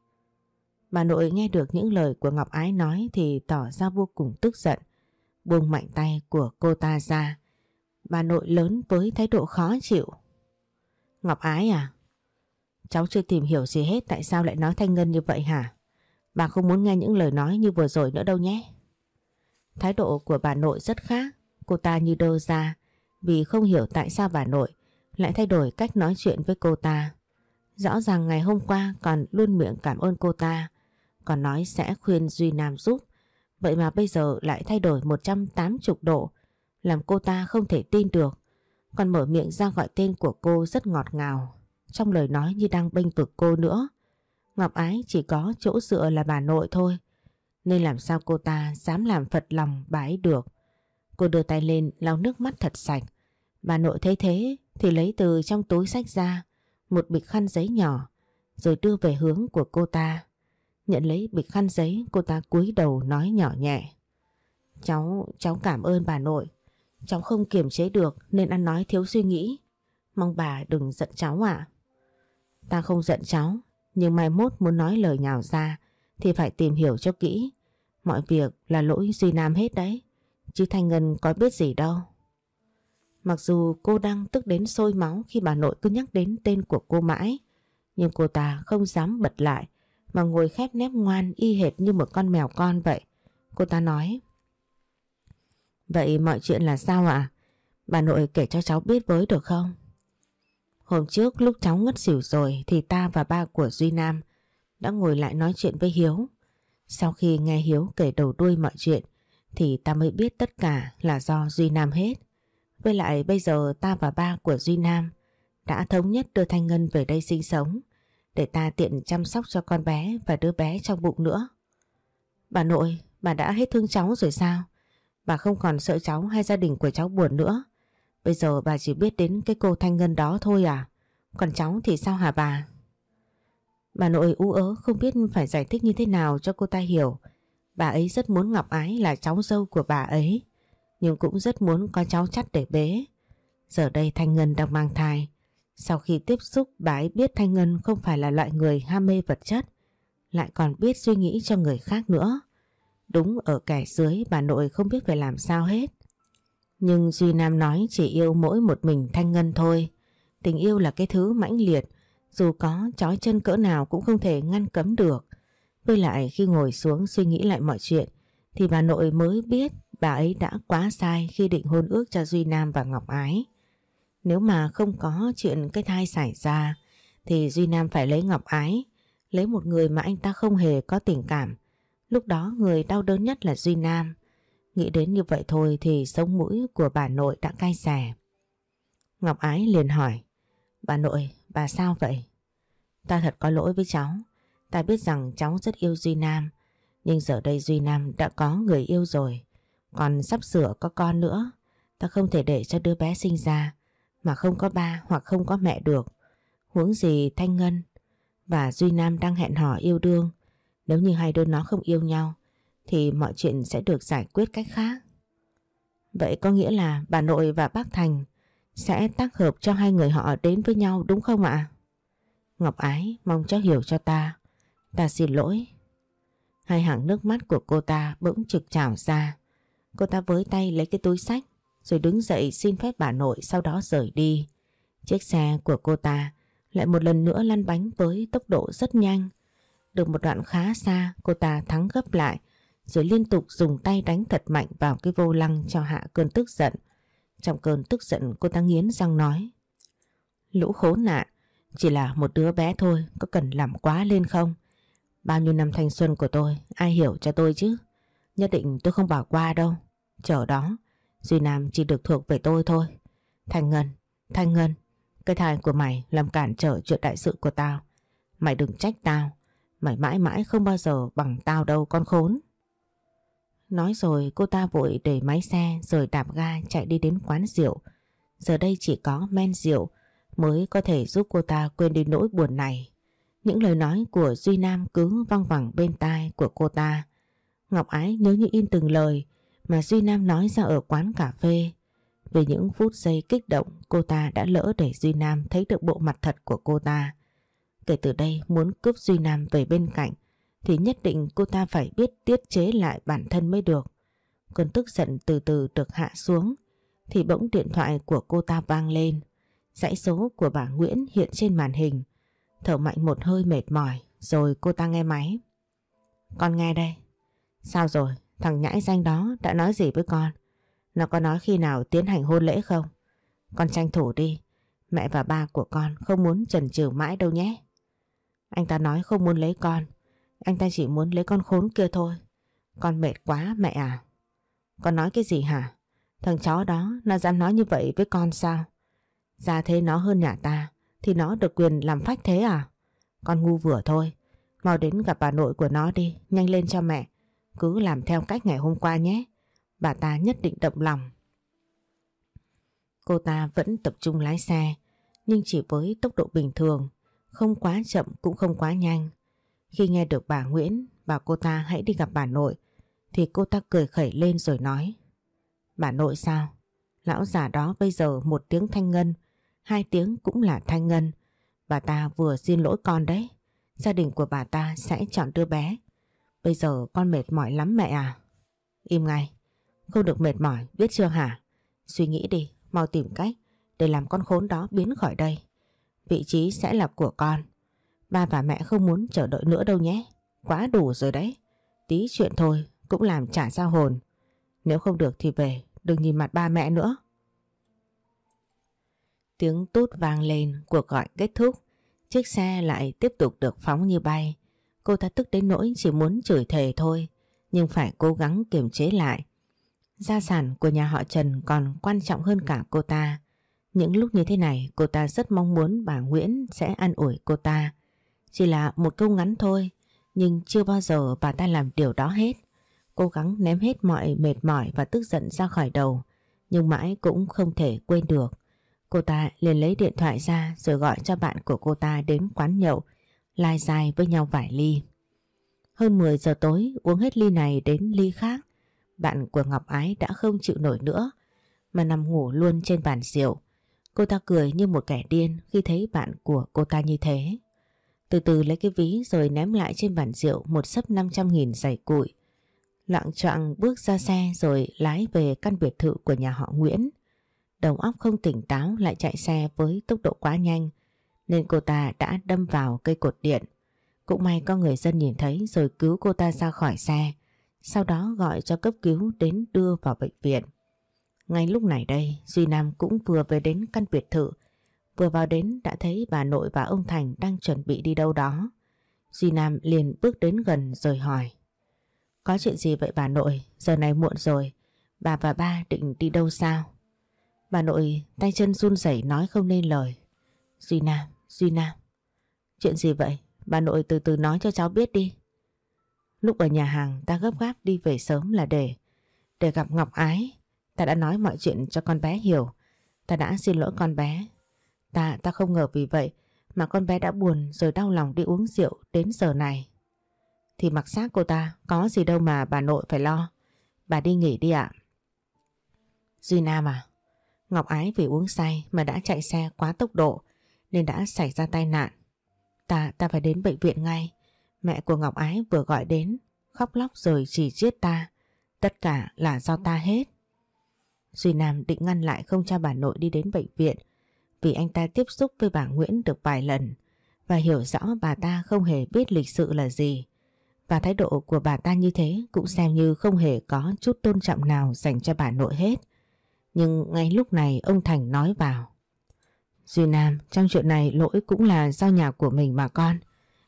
Bà nội nghe được những lời của Ngọc Ái nói thì tỏ ra vô cùng tức giận. Buông mạnh tay của cô ta ra. Bà nội lớn với thái độ khó chịu. Ngọc Ái à? Cháu chưa tìm hiểu gì hết tại sao lại nói Thanh Ngân như vậy hả? Bà không muốn nghe những lời nói như vừa rồi nữa đâu nhé. Thái độ của bà nội rất khác. Cô ta như đơ ra vì không hiểu tại sao bà nội lại thay đổi cách nói chuyện với cô ta. Rõ ràng ngày hôm qua còn luôn miệng cảm ơn cô ta, còn nói sẽ khuyên Duy Nam giúp. Vậy mà bây giờ lại thay đổi 180 độ, làm cô ta không thể tin được. Còn mở miệng ra gọi tên của cô rất ngọt ngào, trong lời nói như đang bênh vực cô nữa. Ngọc Ái chỉ có chỗ dựa là bà nội thôi, nên làm sao cô ta dám làm phật lòng bà ấy được. Cô đưa tay lên lau nước mắt thật sạch. Bà nội thấy thế thì lấy từ trong túi sách ra một bịch khăn giấy nhỏ rồi đưa về hướng của cô ta. Nhận lấy bịch khăn giấy cô ta cúi đầu nói nhỏ nhẹ. Cháu, cháu cảm ơn bà nội. Cháu không kiềm chế được nên ăn nói thiếu suy nghĩ. Mong bà đừng giận cháu ạ. Ta không giận cháu, nhưng mai mốt muốn nói lời nhào ra thì phải tìm hiểu cho kỹ. Mọi việc là lỗi Duy Nam hết đấy. Chứ Thanh Ngân có biết gì đâu. Mặc dù cô đang tức đến sôi máu khi bà nội cứ nhắc đến tên của cô mãi, nhưng cô ta không dám bật lại mà ngồi khép nép ngoan y hệt như một con mèo con vậy. Cô ta nói Vậy mọi chuyện là sao ạ? Bà nội kể cho cháu biết với được không? Hôm trước lúc cháu ngất xỉu rồi thì ta và ba của Duy Nam đã ngồi lại nói chuyện với Hiếu. Sau khi nghe Hiếu kể đầu đuôi mọi chuyện thì ta mới biết tất cả là do Duy Nam hết. Với lại bây giờ ta và ba của Duy Nam đã thống nhất đưa Thanh Ngân về đây sinh sống để ta tiện chăm sóc cho con bé và đứa bé trong bụng nữa. Bà nội, bà đã hết thương cháu rồi sao? Bà không còn sợ cháu hay gia đình của cháu buồn nữa. Bây giờ bà chỉ biết đến cái cô Thanh Ngân đó thôi à? Còn cháu thì sao hả bà? Bà nội ú ớ không biết phải giải thích như thế nào cho cô ta hiểu. Bà ấy rất muốn Ngọc Ái là cháu dâu của bà ấy nhưng cũng rất muốn có cháu chắt để bế. Giờ đây Thanh Ngân đang mang thai. Sau khi tiếp xúc bà ấy biết Thanh Ngân không phải là loại người ham mê vật chất, lại còn biết suy nghĩ cho người khác nữa. Đúng ở kẻ dưới bà nội không biết phải làm sao hết. Nhưng Duy Nam nói chỉ yêu mỗi một mình Thanh Ngân thôi. Tình yêu là cái thứ mãnh liệt, dù có trói chân cỡ nào cũng không thể ngăn cấm được. Với lại khi ngồi xuống suy nghĩ lại mọi chuyện, thì bà nội mới biết bà ấy đã quá sai khi định hôn ước cho Duy Nam và Ngọc Ái. Nếu mà không có chuyện cái thai xảy ra thì Duy Nam phải lấy Ngọc Ái, lấy một người mà anh ta không hề có tình cảm. Lúc đó người đau đớn nhất là Duy Nam. Nghĩ đến như vậy thôi thì sống mũi của bà nội đã cay xè. Ngọc Ái liền hỏi, bà nội, bà sao vậy? Ta thật có lỗi với cháu. Ta biết rằng cháu rất yêu Duy Nam, nhưng giờ đây Duy Nam đã có người yêu rồi. Còn sắp sửa có con nữa. Ta không thể để cho đứa bé sinh ra mà không có ba hoặc không có mẹ được. Huống gì Thanh Ngân và Duy Nam đang hẹn hò yêu đương. Nếu như hai đứa nó không yêu nhau thì mọi chuyện sẽ được giải quyết cách khác. Vậy có nghĩa là bà nội và bác Thành sẽ tác hợp cho hai người họ đến với nhau, đúng không ạ? Ngọc Ái mong cháu hiểu cho ta. Ta xin lỗi. Hai hàng nước mắt của cô ta bỗng trực trào ra. Cô ta với tay lấy cái túi sách, rồi đứng dậy xin phép bà nội sau đó rời đi. Chiếc xe của cô ta lại một lần nữa lăn bánh với tốc độ rất nhanh. Được một đoạn khá xa, cô ta thắng gấp lại rồi liên tục dùng tay đánh thật mạnh vào cái vô lăng cho hạ cơn tức giận. Trong cơn tức giận cô ta nghiến răng nói Lũ khốn nạn, chỉ là một đứa bé thôi, có cần làm quá lên không? Bao nhiêu năm thanh xuân của tôi, ai hiểu cho tôi chứ? Nhất định tôi không bỏ qua đâu. Chờ đó, Duy Nam chỉ được thuộc về tôi thôi. Thanh Ngân, Thanh Ngân, cái thai của mày làm cản trở chuyện đại sự của tao. Mày đừng trách tao, mày mãi mãi không bao giờ bằng tao đâu con khốn. Nói rồi cô ta vội để máy xe rồi đạp ga chạy đi đến quán rượu. Giờ đây chỉ có men rượu mới có thể giúp cô ta quên đi nỗi buồn này. Những lời nói của Duy Nam cứ văng vẳng bên tai của cô ta. Ngọc Ái nhớ như in từng lời mà Duy Nam nói ra ở quán cà phê. Vì những phút giây kích động, cô ta đã lỡ để Duy Nam thấy được bộ mặt thật của cô ta. Kể từ đây muốn cướp Duy Nam về bên cạnh thì nhất định cô ta phải biết tiết chế lại bản thân mới được. Cơn tức giận từ từ được hạ xuống, thì bỗng điện thoại của cô ta vang lên. Dãy số của bà Nguyễn hiện trên màn hình. Thở mạnh một hơi mệt mỏi, rồi cô ta nghe máy. Con nghe đây. Sao rồi? Thằng nhãi danh đó đã nói gì với con? Nó có nói khi nào tiến hành hôn lễ không? Con tranh thủ đi. Mẹ và ba của con không muốn chần chừ mãi đâu nhé. Anh ta nói không muốn lấy con. Anh ta chỉ muốn lấy con khốn kia thôi. Con mệt quá mẹ à. Con nói cái gì hả? Thằng chó đó nó dám nói như vậy với con sao? Ra thế nó hơn nhà ta thì nó được quyền làm phách thế à? Con ngu vừa thôi. Mau đến gặp bà nội của nó đi, nhanh lên cho mẹ. Cứ làm theo cách ngày hôm qua nhé. Bà ta nhất định động lòng. Cô ta vẫn tập trung lái xe, nhưng chỉ với tốc độ bình thường, không quá chậm cũng không quá nhanh. Khi nghe được bà Nguyễn bảo cô ta hãy đi gặp bà nội, thì cô ta cười khẩy lên rồi nói. Bà nội sao? Lão già đó bây giờ một tiếng thanh ngân, hai tiếng cũng là thanh ngân. Bà ta vừa xin lỗi con đấy. Gia đình của bà ta sẽ chọn đứa bé. Bây giờ con mệt mỏi lắm mẹ à? Im ngay. Không được mệt mỏi, biết chưa hả? Suy nghĩ đi, mau tìm cách để làm con khốn đó biến khỏi đây. Vị trí sẽ là của con. Ba và mẹ không muốn chờ đợi nữa đâu nhé. Quá đủ rồi đấy. Tí chuyện thôi cũng làm trả ra hồn. Nếu không được thì về, đừng nhìn mặt ba mẹ nữa. Tiếng tút vang lên, cuộc gọi kết thúc. Chiếc xe lại tiếp tục được phóng như bay. Cô ta tức đến nỗi chỉ muốn chửi thề thôi, nhưng phải cố gắng kiềm chế lại. Gia sản của nhà họ Trần còn quan trọng hơn cả cô ta. Những lúc như thế này cô ta rất mong muốn bà Nguyễn sẽ an ủi cô ta. Chỉ là một câu ngắn thôi, nhưng chưa bao giờ bà ta làm điều đó hết. Cố gắng ném hết mọi mệt mỏi và tức giận ra khỏi đầu, nhưng mãi cũng không thể quên được. Cô ta liền lấy điện thoại ra rồi gọi cho bạn của cô ta đến quán nhậu, lai dài với nhau vài ly. Hơn 10 giờ tối uống hết ly này đến ly khác, bạn của Ngọc Ái đã không chịu nổi nữa mà nằm ngủ luôn trên bàn rượu. Cô ta cười như một kẻ điên khi thấy bạn của cô ta như thế. Từ từ lấy cái ví rồi ném lại trên bàn rượu một sấp 500 nghìn giày cụi. Lặng trọng bước ra xe rồi lái về căn biệt thự của nhà họ Nguyễn. Đầu óc không tỉnh táo lại chạy xe với tốc độ quá nhanh nên cô ta đã đâm vào cây cột điện. Cũng may có người dân nhìn thấy rồi cứu cô ta ra khỏi xe, sau đó gọi cho cấp cứu đến đưa vào bệnh viện. Ngay lúc này đây, Duy Nam cũng vừa về đến căn biệt thự, vừa vào đến đã thấy bà nội và ông Thành đang chuẩn bị đi đâu đó. Duy Nam liền bước đến gần rồi hỏi. Có chuyện gì vậy bà nội, giờ này muộn rồi, bà và ba định đi đâu sao? Bà nội tay chân run rẩy nói không nên lời. Duy Nam, Duy Nam. Chuyện gì vậy? Bà nội từ từ nói cho cháu biết đi. Lúc ở nhà hàng ta gấp gáp đi về sớm là để để gặp Ngọc Ái. Ta đã nói mọi chuyện cho con bé hiểu. Ta đã xin lỗi con bé. Ta ta không ngờ vì vậy mà con bé đã buồn rồi đau lòng đi uống rượu đến giờ này. Thì mặc xác cô ta có gì đâu mà bà nội phải lo. Bà đi nghỉ đi ạ. Duy Nam à? Ngọc Ái vì uống say mà đã chạy xe quá tốc độ nên đã xảy ra tai nạn. Ta, ta phải đến bệnh viện ngay. Mẹ của Ngọc Ái vừa gọi đến, khóc lóc rồi chỉ giết ta. Tất cả là do ta hết. Duy Nam định ngăn lại không cho bà nội đi đến bệnh viện vì anh ta tiếp xúc với bà Nguyễn được vài lần và hiểu rõ bà ta không hề biết lịch sự là gì. Và thái độ của bà ta như thế cũng xem như không hề có chút tôn trọng nào dành cho bà nội hết. Nhưng ngay lúc này ông Thành nói vào. Duy Nam, trong chuyện này lỗi cũng là do nhà của mình mà con.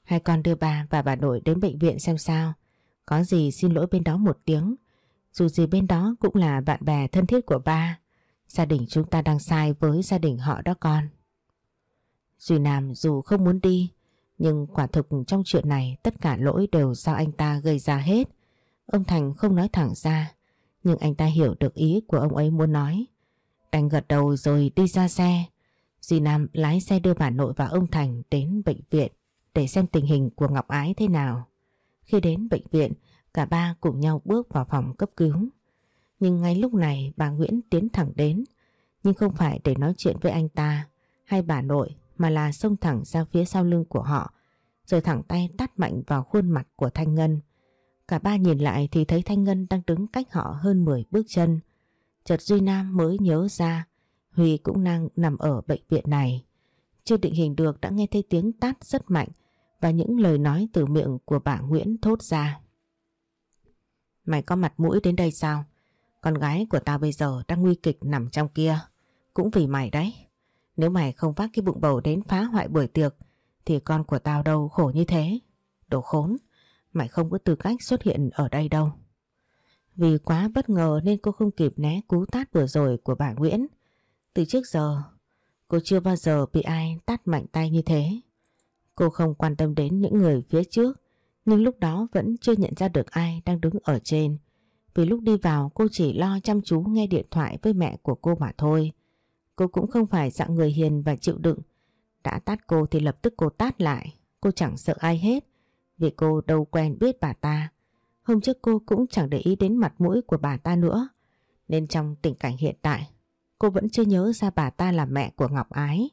Hai con đưa bà và bà nội đến bệnh viện xem sao. Có gì xin lỗi bên đó một tiếng. Dù gì bên đó cũng là bạn bè thân thiết của ba. Gia đình chúng ta đang sai với gia đình họ đó con. Duy Nam dù không muốn đi, nhưng quả thực trong chuyện này tất cả lỗi đều do anh ta gây ra hết. Ông Thành không nói thẳng ra, nhưng anh ta hiểu được ý của ông ấy muốn nói. Đành gật đầu rồi đi ra xe. Duy Nam lái xe đưa bà nội và ông Thành đến bệnh viện để xem tình hình của Ngọc Ái thế nào. Khi đến bệnh viện, cả ba cùng nhau bước vào phòng cấp cứu. Nhưng ngay lúc này bà Nguyễn tiến thẳng đến, nhưng không phải để nói chuyện với anh ta hay bà nội mà là xông thẳng ra phía sau lưng của họ, rồi thẳng tay tát mạnh vào khuôn mặt của Thanh Ngân. Cả ba nhìn lại thì thấy Thanh Ngân đang đứng cách họ hơn 10 bước chân. Chợt Duy Nam mới nhớ ra Huy cũng đang nằm ở bệnh viện này. Chưa định hình được đã nghe thấy tiếng tát rất mạnh và những lời nói từ miệng của bà Nguyễn thốt ra. Mày có mặt mũi đến đây sao? Con gái của tao bây giờ đang nguy kịch nằm trong kia. Cũng vì mày đấy. Nếu mày không vác cái bụng bầu đến phá hoại buổi tiệc thì con của tao đâu khổ như thế. Đồ khốn, mày không có tư cách xuất hiện ở đây đâu. Vì quá bất ngờ nên cô không kịp né cú tát vừa rồi của bà Nguyễn. Từ trước giờ, cô chưa bao giờ bị ai tát mạnh tay như thế. Cô không quan tâm đến những người phía trước, nhưng lúc đó vẫn chưa nhận ra được ai đang đứng ở trên. Vì lúc đi vào cô chỉ lo chăm chú nghe điện thoại với mẹ của cô mà thôi. Cô cũng không phải dạng người hiền và chịu đựng. Đã tát cô thì lập tức cô tát lại. Cô chẳng sợ ai hết. Vì cô đâu quen biết bà ta. Hôm trước cô cũng chẳng để ý đến mặt mũi của bà ta nữa. Nên trong tình cảnh hiện tại, cô vẫn chưa nhớ ra bà ta là mẹ của Ngọc Ái.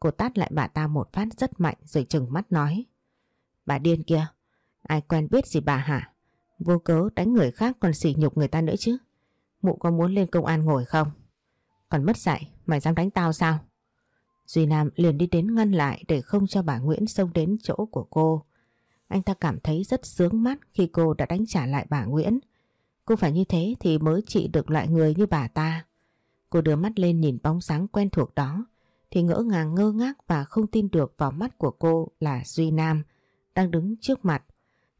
Cô tát lại bà ta một phát rất mạnh rồi chừng mắt nói. Bà điên kia, ai quen biết gì bà hả? Vô cớ đánh người khác còn sỉ nhục người ta nữa chứ. Mụ có muốn lên công an ngồi không? Còn mất dạy, mày dám đánh tao sao? Duy Nam liền đi đến ngăn lại để không cho bà Nguyễn xông đến chỗ của cô. Anh ta cảm thấy rất sướng mắt khi cô đã đánh trả lại bà Nguyễn. Cô phải như thế thì mới trị được loại người như bà ta. Cô đưa mắt lên nhìn bóng sáng quen thuộc đó thì ngỡ ngàng ngơ ngác và không tin được vào mắt của cô là Duy Nam đang đứng trước mặt.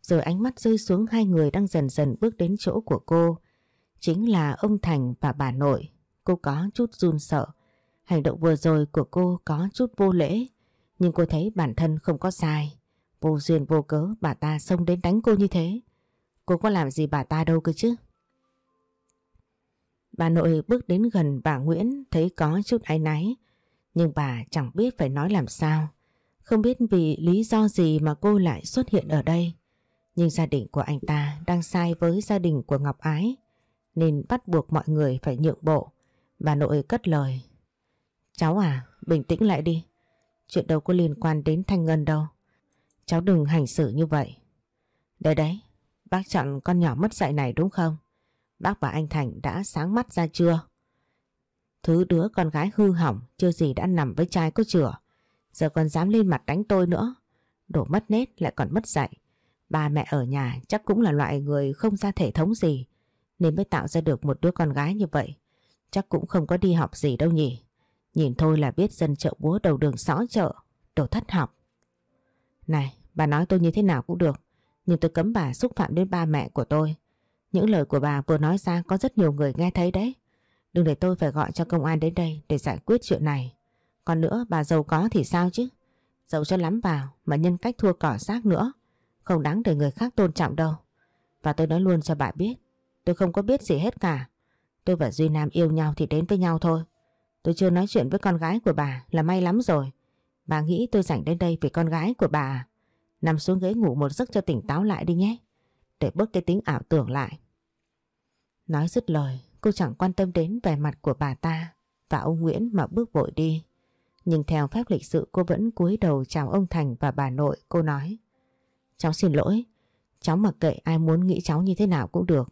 Rồi ánh mắt rơi xuống hai người đang dần dần bước đến chỗ của cô. Chính là ông Thành và bà nội. Cô có chút run sợ. Hành động vừa rồi của cô có chút vô lễ. Nhưng cô thấy bản thân không có sai. Vô duyên vô cớ bà ta xông đến đánh cô như thế. Cô có làm gì bà ta đâu cơ chứ? Bà nội bước đến gần bà Nguyễn, thấy có chút áy náy. Nhưng bà chẳng biết phải nói làm sao. Không biết vì lý do gì mà cô lại xuất hiện ở đây. Nhưng gia đình của anh ta đang sai với gia đình của Ngọc Ái. Nên bắt buộc mọi người phải nhượng bộ. Bà nội cất lời. Cháu à, bình tĩnh lại đi. Chuyện đâu có liên quan đến Thanh Ngân đâu. Cháu đừng hành xử như vậy. Đấy đấy, bác chọn con nhỏ mất dạy này đúng không? Bác và anh Thành đã sáng mắt ra chưa? Thứ đứa con gái hư hỏng chưa gì đã nằm với trai có chửa. Giờ còn dám lên mặt đánh tôi nữa. Đổ mất nết lại còn mất dạy. Ba mẹ ở nhà chắc cũng là loại người không ra thể thống gì. Nên mới tạo ra được một đứa con gái như vậy. Chắc cũng không có đi học gì đâu nhỉ. Nhìn thôi là biết dân chợ búa đầu đường xó chợ. Đồ thất học. Này, bà nói tôi như thế nào cũng được. Nhưng tôi cấm bà xúc phạm đến ba mẹ của tôi. Những lời của bà vừa nói ra có rất nhiều người nghe thấy đấy. Đừng để tôi phải gọi cho công an đến đây để giải quyết chuyện này. Còn nữa bà giàu có thì sao chứ? Giàu cho lắm vào mà nhân cách thua cỏ xác nữa. Không đáng để người khác tôn trọng đâu. Và tôi nói luôn cho bà biết. Tôi không có biết gì hết cả. Tôi và Duy Nam yêu nhau thì đến với nhau thôi. Tôi chưa nói chuyện với con gái của bà là may lắm rồi. Bà nghĩ tôi rảnh đến đây vì con gái của bà à? Nằm xuống ghế ngủ một giấc cho tỉnh táo lại đi nhé. Để bớt cái tính ảo tưởng lại. Nói dứt lời, cô chẳng quan tâm đến vẻ mặt của bà ta và ông Nguyễn mà bước vội đi. Nhưng theo phép lịch sự cô vẫn cúi đầu chào ông Thành và bà nội, cô nói. Cháu xin lỗi, cháu mặc kệ ai muốn nghĩ cháu như thế nào cũng được.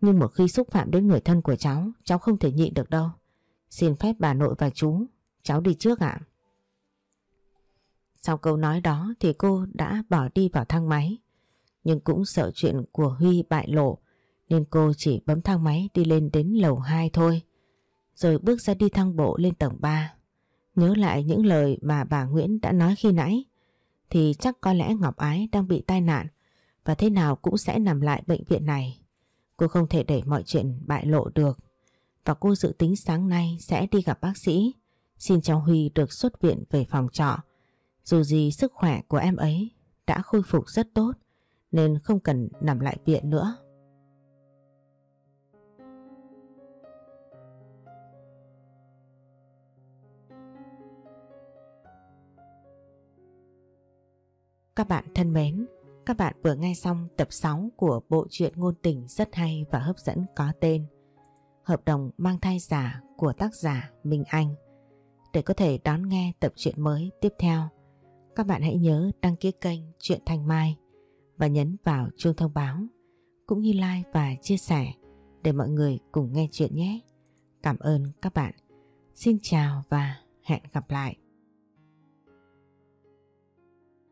Nhưng một khi xúc phạm đến người thân của cháu, cháu không thể nhịn được đâu. Xin phép bà nội và chú, cháu đi trước ạ. Sau câu nói đó thì cô đã bỏ đi vào thang máy. Nhưng cũng sợ chuyện của Huy bại lộ nên cô chỉ bấm thang máy đi lên đến lầu 2 thôi. Rồi bước ra đi thang bộ lên tầng 3. Nhớ lại những lời mà bà Nguyễn đã nói khi nãy thì chắc có lẽ Ngọc Ái đang bị tai nạn và thế nào cũng sẽ nằm lại bệnh viện này. Cô không thể để mọi chuyện bại lộ được và cô dự tính sáng nay sẽ đi gặp bác sĩ xin cháu Huy được xuất viện về phòng trọ. Dù gì sức khỏe của em ấy đã khôi phục rất tốt nên không cần nằm lại viện nữa. Các bạn thân mến, các bạn vừa nghe xong tập 6 của bộ truyện ngôn tình rất hay và hấp dẫn có tên Hợp đồng mang thai giả của tác giả Minh Anh. Để có thể đón nghe tập truyện mới tiếp theo, các bạn hãy nhớ đăng ký kênh Truyện Thanh Mai và nhấn vào chuông thông báo cũng như like và chia sẻ để mọi người cùng nghe chuyện nhé. Cảm ơn các bạn. Xin chào và hẹn gặp lại.